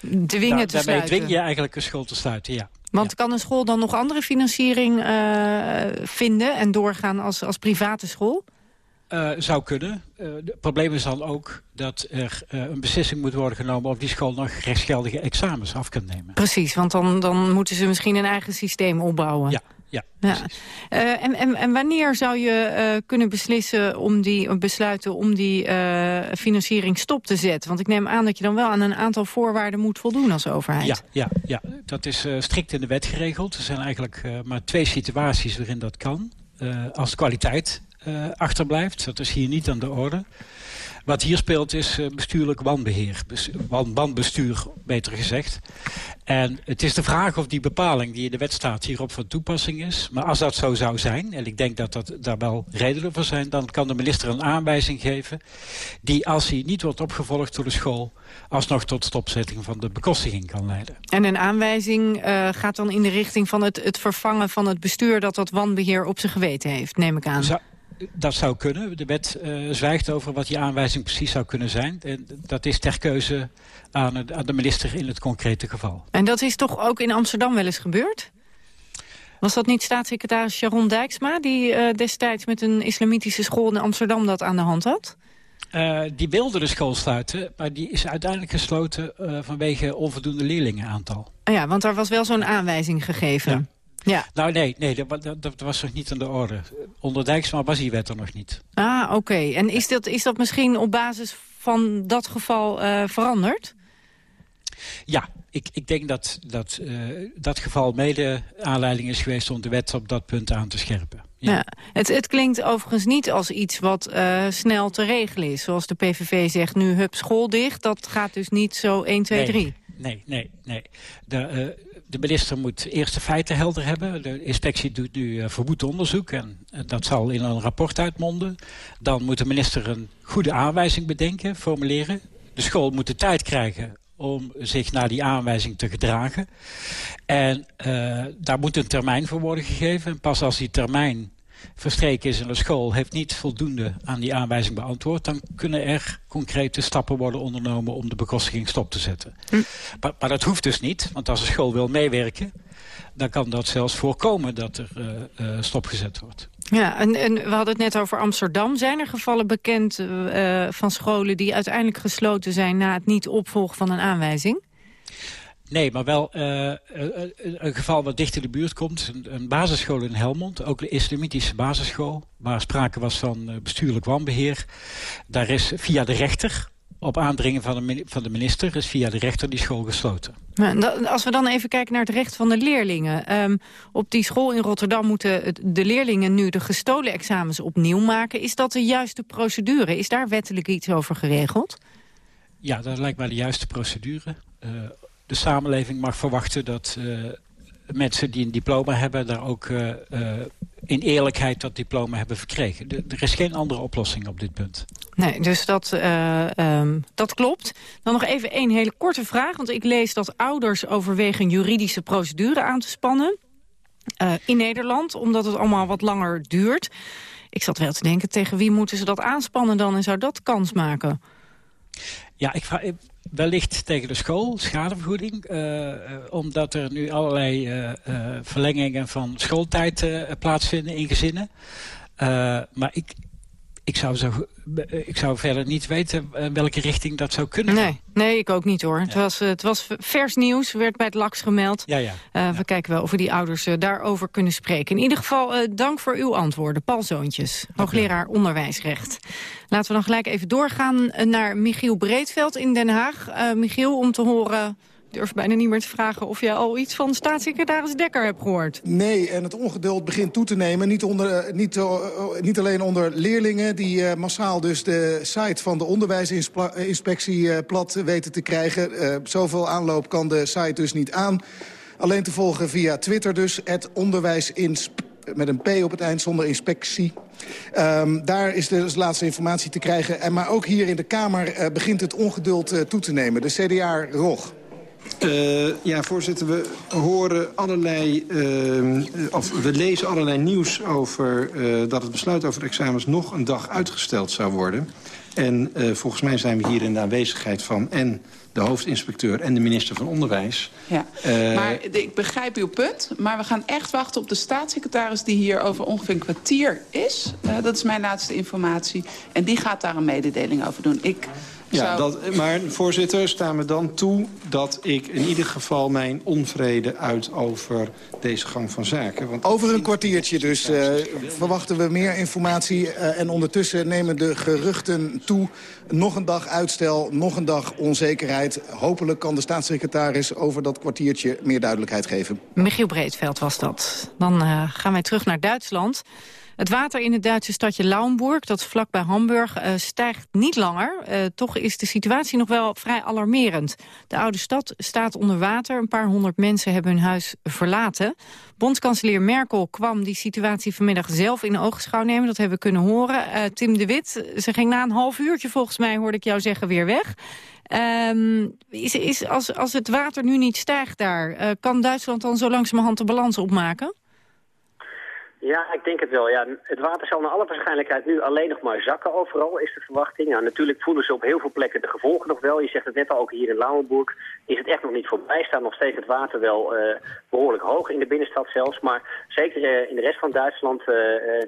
dwingen da te daarmee sluiten? Daarmee dwing je eigenlijk een school te sluiten, ja. Want ja. kan een school dan nog andere financiering uh, vinden en doorgaan als, als private school? Uh, zou kunnen. Uh, het probleem is dan ook dat er uh, een beslissing moet worden genomen... of die school nog rechtsgeldige examens af kan nemen. Precies, want dan, dan moeten ze misschien een eigen systeem opbouwen. Ja, ja, ja. Uh, en, en, en wanneer zou je uh, kunnen beslissen om die, besluiten om die uh, financiering stop te zetten? Want ik neem aan dat je dan wel aan een aantal voorwaarden moet voldoen als overheid. Ja, ja, ja. dat is strikt in de wet geregeld. Er zijn eigenlijk maar twee situaties waarin dat kan. als kwaliteit achterblijft. Dat is hier niet aan de orde. Wat hier speelt is uh, bestuurlijk wanbeheer. Wan, wanbestuur, beter gezegd. En het is de vraag of die bepaling die in de wet staat hierop van toepassing is. Maar als dat zo zou zijn, en ik denk dat dat daar wel redenen voor zijn... dan kan de minister een aanwijzing geven... die als hij niet wordt opgevolgd door de school... alsnog tot stopzetting van de bekostiging kan leiden. En een aanwijzing uh, gaat dan in de richting van het, het vervangen van het bestuur... dat dat wanbeheer op zijn geweten heeft, neem ik aan. Zou, dat zou kunnen. De wet uh, zwijgt over wat die aanwijzing precies zou kunnen zijn. En dat is ter keuze aan, de minister in het concrete geval. En dat is toch ook in Amsterdam wel eens gebeurd? Was dat niet staatssecretaris Sharon Dijksma... die uh, destijds met een islamitische school in Amsterdam dat aan de hand had? Uh, die wilde de school sluiten, maar die is uiteindelijk gesloten... Uh, vanwege onvoldoende leerlingenaantal. Oh ja, want daar was wel zo'n aanwijzing gegeven. Ja. Ja. Nou nee, nee dat, dat, dat, was nog niet aan de orde. Onder Dijksma was die wet er nog niet. Ah, oké. Okay. En is dat, is dat misschien op basis van dat geval uh, veranderd? Ja, ik, ik denk dat dat, uh, dat geval mede aanleiding is geweest... om de wet op dat punt aan te scherpen. Ja. ja het, het klinkt overigens niet als iets wat uh, snel te regelen is. Zoals de PVV zegt, nu hup school dicht. Dat gaat dus niet zo 1, 2, nee. 3. Nee, nee, nee. De, de minister moet eerst de feiten helder hebben. De inspectie doet nu uh, verwoed onderzoek en uh, dat zal in een rapport uitmonden. Dan moet de minister een goede aanwijzing bedenken, formuleren. De school moet de tijd krijgen om zich naar die aanwijzing te gedragen. En uh, daar moet een termijn voor worden gegeven. En pas als die termijn verstreken is in de school... heeft niet voldoende aan die aanwijzing beantwoord... dan kunnen er concrete stappen worden ondernomen... om de bekostiging stop te zetten. Hm. Maar, maar, dat hoeft dus niet, want als de school wil meewerken... dan kan dat zelfs voorkomen dat er uh, uh, stopgezet wordt. Ja, en, en, we hadden het net over Amsterdam. Zijn er gevallen bekend uh, van scholen die uiteindelijk gesloten zijn... na het niet opvolgen van een aanwijzing? Nee, maar wel uh, een geval wat dicht in de buurt komt. Een, een basisschool in Helmond, ook de islamitische basisschool... waar sprake was van uh, bestuurlijk wanbeheer. Daar is via de rechter, op aandringen van de, van de minister... is via de rechter die school gesloten. Als we dan even kijken naar het recht van de leerlingen. Um, op die school in Rotterdam moeten de leerlingen nu de gestolen examens opnieuw maken. Is dat de juiste procedure? Is daar wettelijk iets over geregeld? Ja, dat lijkt mij de juiste procedure de samenleving mag verwachten dat uh, mensen die een diploma hebben... daar ook uh, uh, in eerlijkheid dat diploma hebben verkregen. De, er is geen andere oplossing op dit punt. Nee, dus dat, um, dat klopt. Dan nog even één hele korte vraag. Want ik lees dat ouders overwegen juridische procedure aan te spannen. in Nederland, omdat het allemaal wat langer duurt. Ik zat wel te denken, tegen wie moeten ze dat aanspannen dan? En zou dat kans maken? Ja, ik vraag wellicht tegen de school, schadevergoeding. Uh, omdat er nu allerlei uh, verlengingen van schooltijd plaatsvinden in gezinnen. maar ik, ik, zou zo, ik zou verder niet weten welke richting dat zou kunnen. Nee, nee ik ook niet hoor. Ja. Het, was, het was vers nieuws, werd bij het LAX gemeld. Ja, ja. ja. We kijken wel of we die ouders daarover kunnen spreken. In ieder geval dank voor uw antwoorden. Paul Zoontjes, hoogleraar onderwijsrecht. Laten we dan gelijk even doorgaan naar Michiel Breedveld in Den Haag. Michiel, om te horen... Durf bijna niet meer te vragen of jij al iets van staatssecretaris Dekker hebt gehoord. Nee, en het ongeduld begint toe te nemen. Niet, onder, niet, uh, niet alleen onder leerlingen die massaal dus de site van de onderwijsinspectie plat weten te krijgen. zoveel aanloop kan de site dus niet aan. Alleen te volgen via Twitter dus, het onderwijsinspectie met een P op het eind zonder inspectie. Um, daar is de laatste informatie te krijgen. En, maar ook hier in de Kamer begint het ongeduld toe te nemen. De CDA Rog. Uh, ja, voorzitter, we horen allerlei, uh, of we lezen allerlei nieuws over uh, dat het besluit over de examens nog een dag uitgesteld zou worden. En volgens mij zijn we hier in de aanwezigheid van en de hoofdinspecteur en de minister van Onderwijs. Ja, maar de, ik begrijp uw punt. Maar we gaan echt wachten op de staatssecretaris die hier over ongeveer een kwartier is. Dat is mijn laatste informatie. En die gaat daar een mededeling over doen. Ik ja, dat, maar voorzitter, sta me dan toe dat ik in ieder geval mijn onvrede uit over deze gang van zaken. Want over een kwartiertje dus uh, verwachten we meer informatie. Uh, en ondertussen nemen de geruchten toe. Nog een dag uitstel, nog een dag onzekerheid. Hopelijk kan de staatssecretaris over dat kwartiertje meer duidelijkheid geven. Michiel Breedveld was dat. Dan uh, gaan wij terug naar Duitsland. Het water in het Duitse stadje Lauenburg, dat is vlakbij Hamburg, uh, stijgt niet langer. Uh, toch is de situatie nog wel vrij alarmerend. De oude stad staat onder water. Een paar honderd mensen hebben hun huis verlaten. Bondskanselier Merkel kwam die situatie vanmiddag zelf in oogschouw nemen. Dat hebben we kunnen horen. Uh, Tim de Wit, ze ging na een half uurtje volgens mij, hoorde ik jou zeggen, weer weg. Um, is, is, als, als het water nu niet stijgt daar, kan Duitsland dan zo langzamerhand de balans opmaken? Ja, ik denk het wel. Ja, het water zal naar alle waarschijnlijkheid nu alleen nog maar zakken overal, is de verwachting. Ja, natuurlijk voelen ze op heel veel plekken de gevolgen nog wel. Je zegt het net al, ook hier in Lauwenburg is het echt nog niet voorbij. Staat nog steeds het water wel uh, behoorlijk hoog in de binnenstad zelfs. Maar zeker uh, in de rest van Duitsland, uh,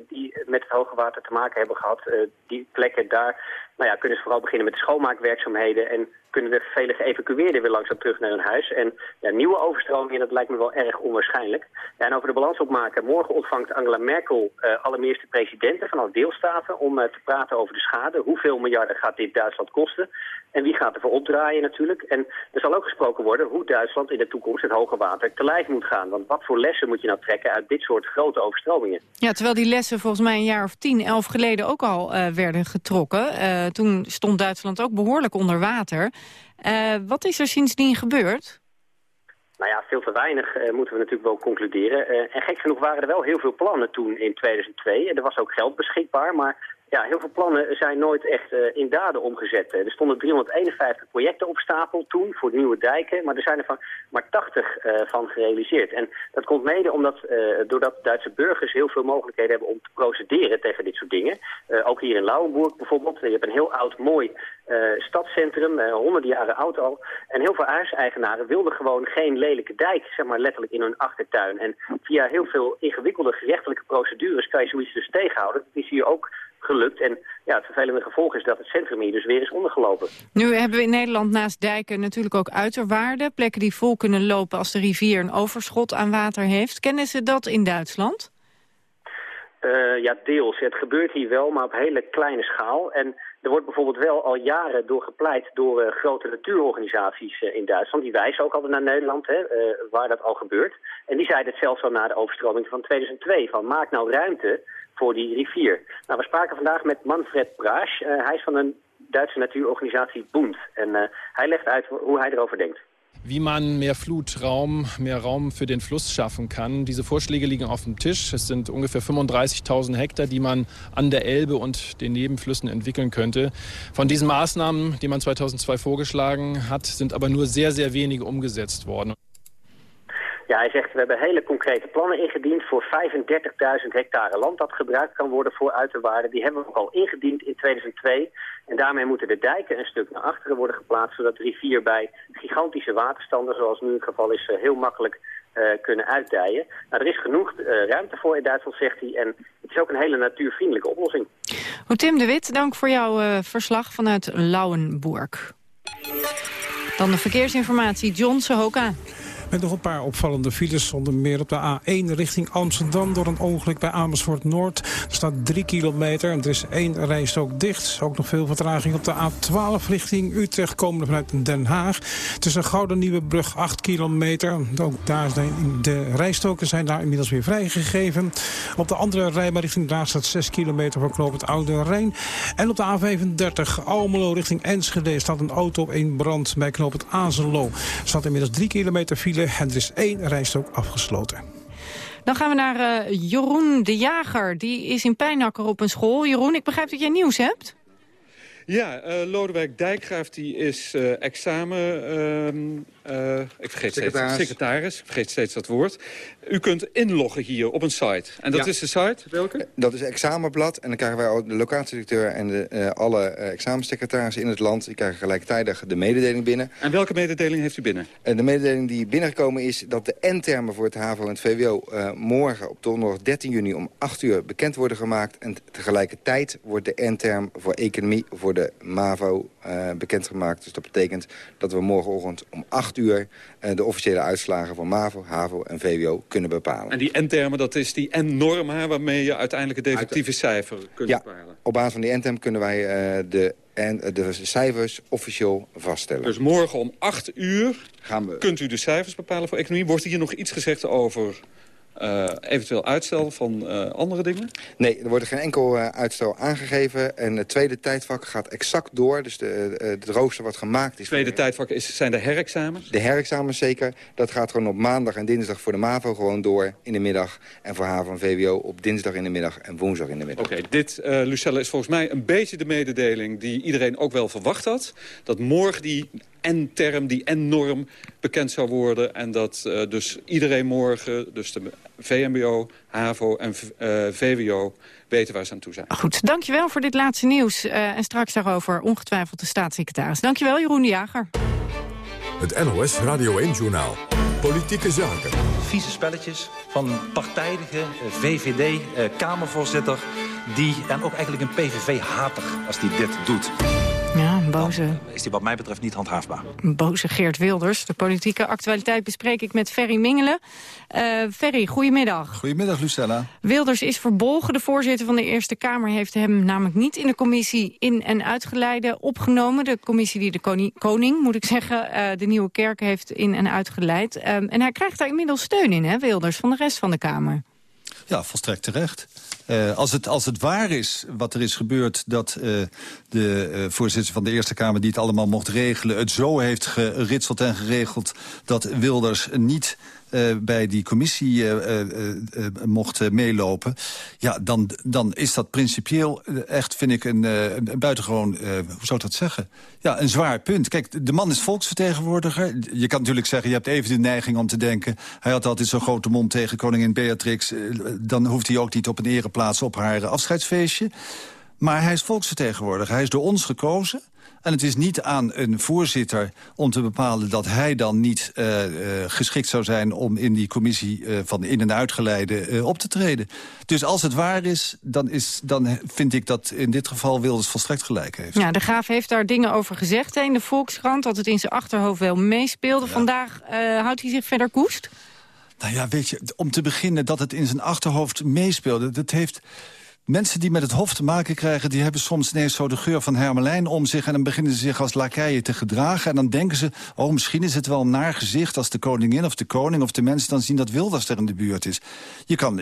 die met het hoge water te maken hebben gehad, die plekken daar nou ja, kunnen ze vooral beginnen met de schoonmaakwerkzaamheden... en kunnen de vele geëvacueerden weer langzaam terug naar hun huis. En ja, nieuwe overstromingen, dat lijkt me wel erg onwaarschijnlijk. Ja, en over de balans opmaken, morgen ontvangt Angela Merkel uh, alle meeste presidenten van alle deelstaten... om uh, te praten over de schade. Hoeveel miljarden gaat dit Duitsland kosten? En wie gaat ervoor opdraaien natuurlijk? En er zal ook gesproken worden hoe Duitsland in de toekomst het hoge water te lijf moet gaan. Want wat voor lessen moet je nou trekken uit dit soort grote overstromingen? Ja, terwijl die lessen volgens mij een jaar of tien, elf geleden ook al uh, werden getrokken. Toen stond Duitsland ook behoorlijk onder water. Uh, wat is er sindsdien gebeurd? Nou ja, veel te weinig uh, moeten we natuurlijk wel concluderen. Uh, en gek genoeg waren er wel heel veel plannen toen in 2002. En er was ook geld beschikbaar, maar ja, heel veel plannen zijn nooit echt uh, in daden omgezet. Er stonden 351 projecten op stapel toen voor nieuwe dijken, maar er zijn er van maar 80 uh, van gerealiseerd. En dat komt mede omdat, uh, doordat Duitse burgers heel veel mogelijkheden hebben om te procederen tegen dit soort dingen. ook hier in Lauenburg bijvoorbeeld. Je hebt een heel oud, mooi stadscentrum, honderden jaren oud al. En heel veel huiseigenaren wilden gewoon geen lelijke dijk, zeg maar letterlijk in hun achtertuin. En via heel veel ingewikkelde gerechtelijke procedures kan je zoiets dus tegenhouden. Dat is hier ook gelukt. En ja, het vervelende gevolg is dat het centrum hier dus weer is ondergelopen. Nu hebben we in Nederland naast dijken natuurlijk ook uiterwaarden. Plekken die vol kunnen lopen als de rivier een overschot aan water heeft. Kennen ze dat in Duitsland? Uh, ja, deels. Het gebeurt hier wel, maar op hele kleine schaal. En er wordt bijvoorbeeld wel al jaren door gepleit door uh, grote natuurorganisaties uh, in Duitsland. Die wijzen ook altijd naar Nederland, hè, waar dat al gebeurt. En die zeiden het zelfs al na de overstroming van 2002. Van maak nou ruimte voor die rivier. Nou, we spraken vandaag met Manfred. Uh, hij is van een Duitse natuurorganisatie Bund. En hij legt uit hoe hij erover denkt. Wie man mehr Flutraum, mehr Raum für den Fluss schaffen kann. Diese Vorschläge liegen auf dem Tisch. Es sind ungefähr 35.000 Hektar, die man an der Elbe und den Nebenflüssen entwickeln könnte. Von diesen Maßnahmen, die man 2002 vorgeschlagen hat, sind aber nur sehr, sehr wenige umgesetzt worden. Ja, hij zegt we hebben hele concrete plannen ingediend voor 35.000 hectare land dat gebruikt kan worden voor uiterwaarden. Die hebben we ook al ingediend in 2002. En daarmee moeten de dijken een stuk naar achteren worden geplaatst, zodat de rivier bij gigantische waterstanden, zoals nu het geval is, heel makkelijk uh, kunnen uitdijen. Nou, er is genoeg uh, ruimte voor in Duitsland, zegt hij. En het is ook een hele natuurvriendelijke oplossing. Goed, Tim de Wit, dank voor jouw verslag vanuit Lauenburg. Dan de verkeersinformatie, John Sehoka. Met nog een paar opvallende files zonder meer op de A1 richting Amsterdam... door een ongeluk bij Amersfoort Noord. Er staat 3 kilometer en er is één rijstrook dicht. Ook nog veel vertraging op de A12 richting Utrecht... komende vanuit Den Haag. Een Gouden Nieuwe Brug, 8 kilometer. Ook daar zijn de rijstroken zijn daar inmiddels weer vrijgegeven. Op de andere rijbaan richting Draag staat 6 kilometer voor knoop het Oude Rijn. En op de A35 Almelo richting Enschede staat een auto op één brand... bij knoop het Azelo. Er staat inmiddels 3 kilometer file en er is één rijstrook afgesloten. Dan gaan we naar uh, Jeroen de Jager. Die is in Pijnakker op een school. Jeroen, ik begrijp dat jij nieuws hebt. Ja, uh, Lodewijk Dijkgraaf die is uh, examen... Uh, ik vergeet secretaris. Steeds, secretaris, ik vergeet steeds dat woord. U kunt inloggen hier op een site. En dat ja. is de site, welke? Dat is Examenblad. En dan krijgen wij de locatiedirecteur en de, uh, alle uh, examensecretarissen in het land... die krijgen gelijktijdig de mededeling binnen. En welke mededeling heeft u binnen? Uh, de mededeling die binnengekomen is dat de N-termen voor het HAVO en het VWO... morgen op donderdag 13 juni om 8 uur bekend worden gemaakt. En tegelijkertijd wordt de N-term voor economie voor de MAVO bekendgemaakt. Dus dat betekent dat we morgenochtend om 8 uur de officiële uitslagen van MAVO, HAVO en VWO kunnen bepalen. En die N-termen, dat is die N-norm waarmee je uiteindelijk het definitieve cijfer kunt ja, bepalen? op basis van die N-term kunnen wij uh, de, en, de cijfers officieel vaststellen. Dus morgen om 8 uur Gaan we... kunt u de cijfers bepalen voor economie. Wordt hier nog iets gezegd over uh, eventueel uitstel van uh, andere dingen? Nee, er wordt geen enkel uh, uitstel aangegeven. En het tweede tijdvak gaat exact door. Dus de, de rooster wat gemaakt is. Het tweede tijdvak is, zijn de herexamens? De herexamens zeker. Dat gaat gewoon op maandag en dinsdag voor de MAVO gewoon door in de middag. En voor HAVO en VWO op dinsdag in de middag en woensdag in de middag. Oké, dit, Lucelle, is volgens mij een beetje de mededeling die iedereen ook wel verwacht had. Dat morgen die en-term, die en-norm bekend zou worden. En dat uh, dus iedereen morgen, dus de VMBO, HAVO en uh, VWO weten waar ze aan toe zijn. Goed, dankjewel voor dit laatste nieuws. Uh, en straks daarover ongetwijfeld de staatssecretaris. Dankjewel, Jeroen de Jager. Het NOS Radio 1-journaal. Politieke zaken. Vieze spelletjes van partijdige VVD-Kamervoorzitter... die en ook eigenlijk een PVV-hater als die dit doet. Ja, boze... Dan is die wat mij betreft niet handhaafbaar. Boze Geert Wilders. De politieke actualiteit bespreek ik met Ferry Mingelen. Uh, Ferry, goedemiddag. Goedemiddag, Lucella. Wilders is verbolgen. De voorzitter van de Eerste Kamer heeft hem namelijk niet in de commissie in- en uitgeleide opgenomen. De commissie die de koning, koning moet ik zeggen, uh, de Nieuwe Kerk heeft in- en uitgeleid. Uh, en hij krijgt daar inmiddels steun in, hè, Wilders, van de rest van de Kamer. Ja, volstrekt terecht. Uh, als, het, als het waar is wat er is gebeurd... dat uh, de uh, voorzitter van de Eerste Kamer die het allemaal mocht regelen... het zo heeft geritseld en geregeld dat Wilders niet... Bij die commissie mocht meelopen... ja, dan, dan is dat principieel echt, vind ik, een, een buitengewoon... hoe zou ik dat zeggen? Ja, een zwaar punt. Kijk, de man is volksvertegenwoordiger. Je kan natuurlijk zeggen, je hebt even de neiging om te denken... hij had altijd zo'n grote mond tegen koningin Beatrix... dan hoeft hij ook niet op een ereplaats op haar afscheidsfeestje. Maar hij is volksvertegenwoordiger. Hij is door ons gekozen... En het is niet aan een voorzitter om te bepalen dat hij dan niet uh, uh, geschikt zou zijn om in die commissie uh, van in- en uitgeleide op te treden. Dus als het waar is dan, is, dan vind ik dat in dit geval Wilders volstrekt gelijk heeft. Ja, de Graaf heeft daar dingen over gezegd hè, in de Volkskrant, dat het in zijn achterhoofd wel meespeelde. Ja. Vandaag houdt hij zich verder koest? Nou ja, weet je, om te beginnen dat het in zijn achterhoofd meespeelde, dat heeft... Mensen die met het hof te maken krijgen... die hebben soms ineens zo de geur van hermelijn om zich... en dan beginnen ze zich als lakeien te gedragen. En dan denken ze, oh, misschien is het wel een naar gezicht... als de koningin of de koning of de mensen dan zien dat Wilders er in de buurt is. Je kan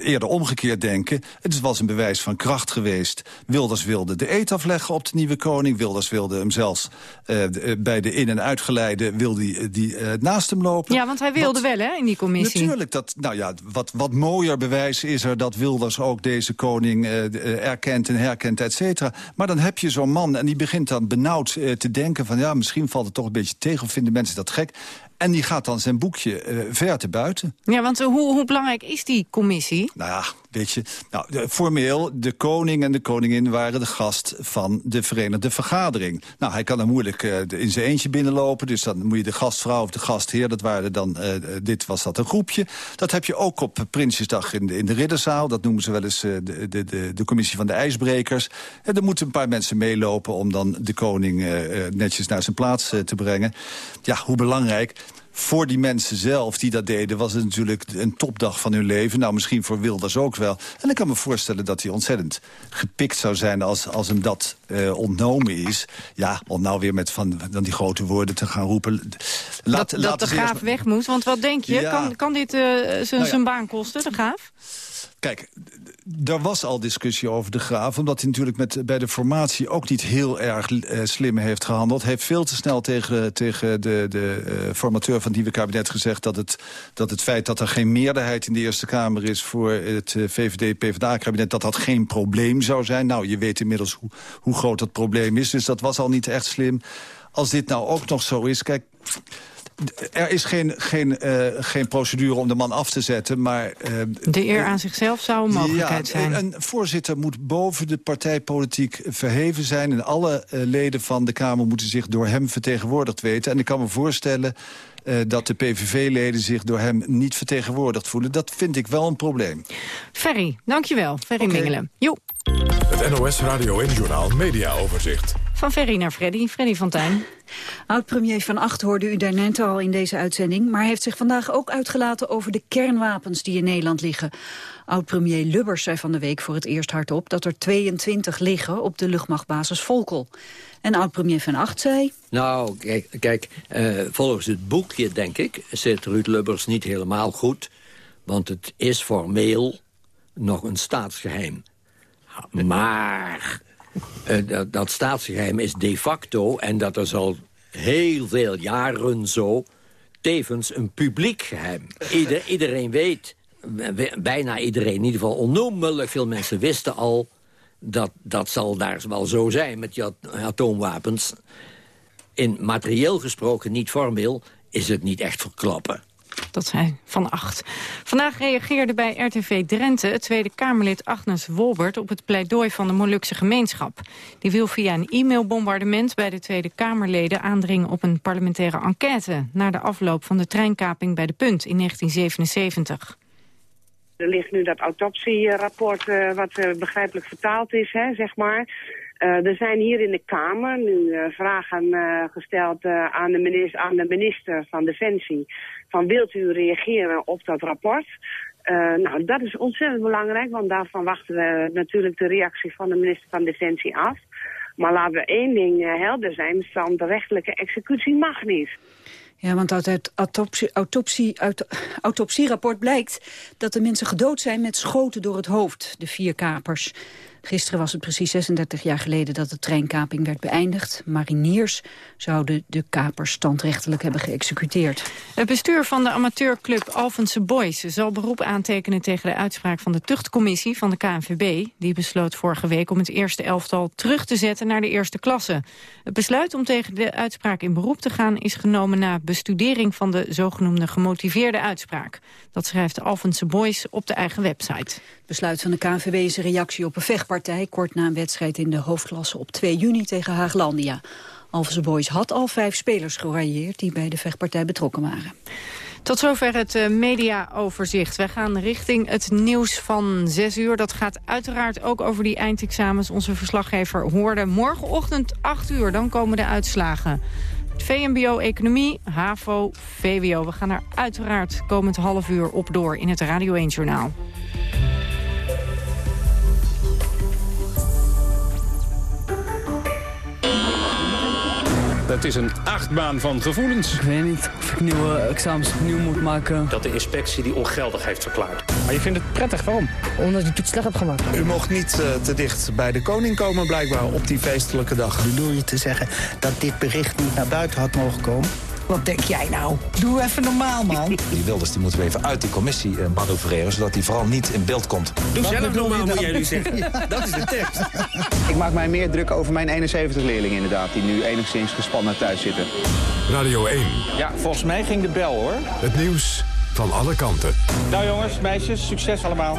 eerder omgekeerd denken. Het was een bewijs van kracht geweest. Wilders wilde de eet afleggen op de nieuwe koning. Wilders wilde hem zelfs uh, bij de in- en uitgeleide... wilde die, die uh, naast hem lopen. Ja, want hij wilde wat, wel, hè, in die commissie. Natuurlijk. Dat, nou ja, wat, wat mooier bewijs is er dat Wilders ook deze koning koning uh, erkent en herkent, et cetera. Maar dan heb je zo'n man en die begint dan benauwd uh, te denken... van ja, misschien valt het toch een beetje tegen of vinden mensen dat gek. En die gaat dan zijn boekje uh, ver te buiten. Ja, want hoe, hoe belangrijk is die commissie? Nou ja, weet je, nou, formeel, de koning en de koningin waren de gast van de Verenigde Vergadering. Nou, hij kan er moeilijk uh, in zijn eentje binnenlopen, dus dan moet je de gastvrouw of de gastheer, dat waren dan, uh, dit was dat een groepje. Dat heb je ook op Prinsjesdag in de, in de Ridderzaal, dat noemen ze wel eens de, de, de, de commissie van de ijsbrekers. En er moeten een paar mensen meelopen om dan de koning netjes naar zijn plaats te brengen. Ja, hoe belangrijk voor die mensen zelf die dat deden... was het natuurlijk een topdag van hun leven. Nou, misschien voor Wilders ook wel. En ik kan me voorstellen dat hij ontzettend gepikt zou zijn... als, als hem dat uh, ontnomen is. Ja, om nou weer met van, dan die grote woorden te gaan roepen. Laat, dat laat dat de Graaf weg moet. Want wat denk je? Ja. Kan, kan dit uh, zijn nou ja. baan kosten, de Graaf? Kijk, er was al discussie over de Graaf... omdat hij natuurlijk met, bij de formatie ook niet heel erg uh, slim heeft gehandeld. Hij heeft veel te snel tegen, tegen de, de uh, formateur van het nieuwe kabinet gezegd... Dat het, dat het feit dat er geen meerderheid in de Eerste Kamer is... voor het uh, VVD-PVDA-kabinet, dat dat geen probleem zou zijn. Nou, je weet inmiddels hoe, hoe groot dat probleem is. Dus dat was al niet echt slim. Als dit nou ook nog zo is... Kijk, er is geen, geen, uh, geen procedure om de man af te zetten, maar... Uh, de eer aan zichzelf zou een mogelijkheid ja, zijn. Een voorzitter moet boven de partijpolitiek verheven zijn... en alle uh, leden van de Kamer moeten zich door hem vertegenwoordigd weten. En ik kan me voorstellen uh, dat de PVV-leden zich door hem niet vertegenwoordigd voelen. Dat vind ik wel een probleem. Ferry, dankjewel. Ferry okay. Mingelen. Jo. Het NOS Radio en Journaal Media Overzicht. Van Ferry naar Freddy. Freddy Fontijn. Oud-premier Van Acht hoorde u daarnet al in deze uitzending... maar heeft zich vandaag ook uitgelaten over de kernwapens die in Nederland liggen. Oud-premier Lubbers zei van de week voor het eerst hardop... dat er 22 liggen op de luchtmachtbasis Volkel. En oud-premier Van Acht zei... Nou, kijk, kijk uh, volgens het boekje, denk ik, zit Ruud Lubbers niet helemaal goed... Want het is formeel nog een staatsgeheim. Maar uh, dat, staatsgeheim is de facto... en dat is al heel veel jaren zo... tevens een publiek geheim. Ieder, iedereen weet, bijna iedereen, in ieder geval onnoemelijk veel mensen wisten al... dat dat zal daar wel zo zijn met die atoomwapens. In materieel gesproken, niet formeel, is het niet echt verklappen. Dat zijn van acht. Vandaag reageerde bij RTV Drenthe het Tweede Kamerlid Agnes Wolbert... op het pleidooi van de Molukse gemeenschap. Die wil via een e-mailbombardement bij de Tweede Kamerleden... aandringen op een parlementaire enquête... naar de afloop van de treinkaping bij De Punt in 1977. Er ligt nu dat autopsierapport uh, wat uh, begrijpelijk vertaald is, hè, zeg maar... Uh, er zijn hier in de Kamer nu uh, vragen uh, gesteld aan, de minister, aan de minister van Defensie. Van wilt u reageren op dat rapport? nou, dat is ontzettend belangrijk, want daarvan wachten we natuurlijk de reactie van de minister van Defensie af. Maar laten we één ding helder zijn, standrechtelijke executie mag niet. Ja, want uit het autopsie, autopsie, autopsierapport blijkt dat de mensen gedood zijn met schoten door het hoofd, de vier kapers. Gisteren was het precies 36 jaar geleden dat de treinkaping werd beëindigd. Mariniers zouden de kapers standrechtelijk hebben geëxecuteerd. Het bestuur van de amateurclub Alphense Boys zal beroep aantekenen tegen de uitspraak van de tuchtcommissie van de KNVB. Die besloot vorige week om het eerste elftal terug te zetten naar de eerste klasse. Het besluit om tegen de uitspraak in beroep te gaan is genomen na bestudering van de zogenoemde gemotiveerde uitspraak. Dat schrijft de Alphense Boys op de eigen website. Besluit van de KNVB is een reactie op een vechtpartij... kort na een wedstrijd in de hoofdklasse op 2 juni tegen Haaglandia. Alphense Boys had al vijf spelers gevarieerd... die bij de vechtpartij betrokken waren. Tot zover het uh, mediaoverzicht. Wij gaan richting het nieuws van 6 uur. Dat gaat uiteraard ook over die eindexamens. Onze verslaggever hoorde morgenochtend 8 uur. Dan komen de uitslagen. VMBO Economie, HAVO, VWO. We gaan er uiteraard komend half uur op door in het Radio 1 Journaal. Het is een achtbaan van gevoelens. Ik weet niet of ik nieuwe examens opnieuw moet maken. Dat de inspectie die ongeldig heeft verklaard. Maar je vindt het prettig, waarom? Omdat je het slecht hebt gemaakt. U mocht niet uh, te dicht bij de koning komen blijkbaar op die feestelijke dag. Bedoel je te zeggen dat dit bericht niet naar buiten had mogen komen? Wat denk jij nou? Doe even normaal, man. Die Wilders die moeten we even uit die commissie uh, manoeuvreren... zodat hij vooral niet in beeld komt. Doe zelf normaal, moet jij nu zeggen. Dat is de tekst. Ik maak mij meer druk over mijn 71 leerlingen inderdaad... die nu enigszins gespannen thuis zitten. Radio 1. Ja, volgens mij ging de bel, hoor. Het nieuws van alle kanten. Nou jongens, meisjes, succes allemaal.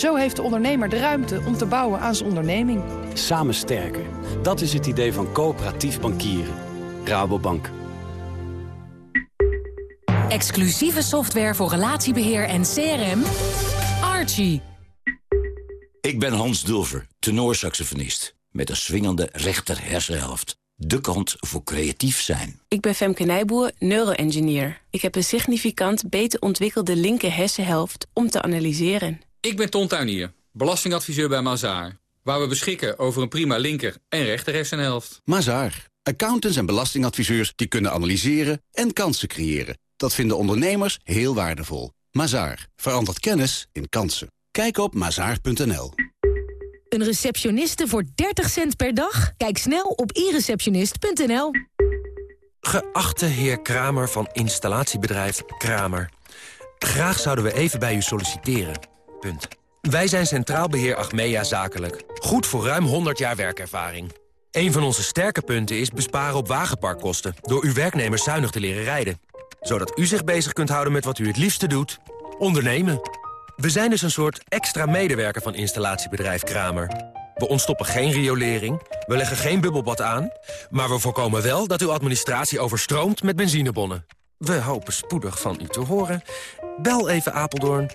Zo heeft de ondernemer de ruimte om te bouwen aan zijn onderneming. Samen sterker. Dat is het idee van coöperatief bankieren. Rabobank. Exclusieve software voor relatiebeheer en CRM. Archie. Ik ben Hans Dulver, tenorsaxofonist. Met een swingende rechter hersenhelft. De kant voor creatief zijn. Ik ben Femke Nijboer, neuroengineer. Ik heb een significant beter ontwikkelde linker hersenhelft om te analyseren. Ik ben Ton Tuinier, belastingadviseur bij Mazaar. Waar we beschikken over een prima linker- en rechter hersenhelft. Mazaar. Accountants en belastingadviseurs die kunnen analyseren en kansen creëren. Dat vinden ondernemers heel waardevol. Mazaar. Verandert kennis in kansen. Kijk op mazaar.nl. Een receptioniste voor 30 cent per dag? Kijk snel op ireceptionist.nl. Geachte heer Kramer van installatiebedrijf Kramer. Graag zouden we even bij u solliciteren. Punt. Wij zijn Centraal Beheer Achmea Zakelijk. Goed voor ruim 100 jaar werkervaring. Een van onze sterke punten is besparen op wagenparkkosten... door uw werknemers zuinig te leren rijden. Zodat u zich bezig kunt houden met wat u het liefste doet. Ondernemen. We zijn dus een soort extra medewerker van installatiebedrijf Kramer. We ontstoppen geen riolering, we leggen geen bubbelbad aan... maar we voorkomen wel dat uw administratie overstroomt met benzinebonnen. We hopen spoedig van u te horen. Bel even Apeldoorn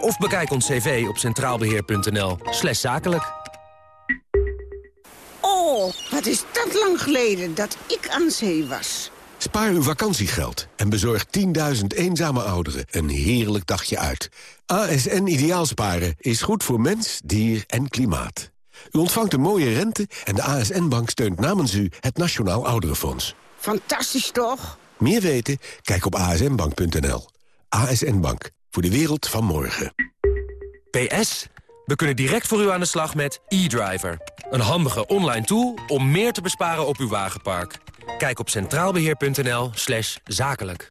Of bekijk ons cv op centraalbeheer.nl slash zakelijk. Oh, wat is dat lang geleden dat ik aan zee was. Spaar uw vakantiegeld en bezorg 10.000 eenzame ouderen een heerlijk dagje uit. ASN Ideaalsparen is goed voor mens, dier en klimaat. U ontvangt een mooie rente en de ASN-bank steunt namens u het Nationaal Ouderenfonds. Fantastisch toch? Meer weten? Kijk op asnbank.nl. ASN Bank, voor de wereld van morgen. PS, we kunnen direct voor u aan de slag met e-driver. Een handige online tool om meer te besparen op uw wagenpark. Kijk op centraalbeheer.nl zakelijk.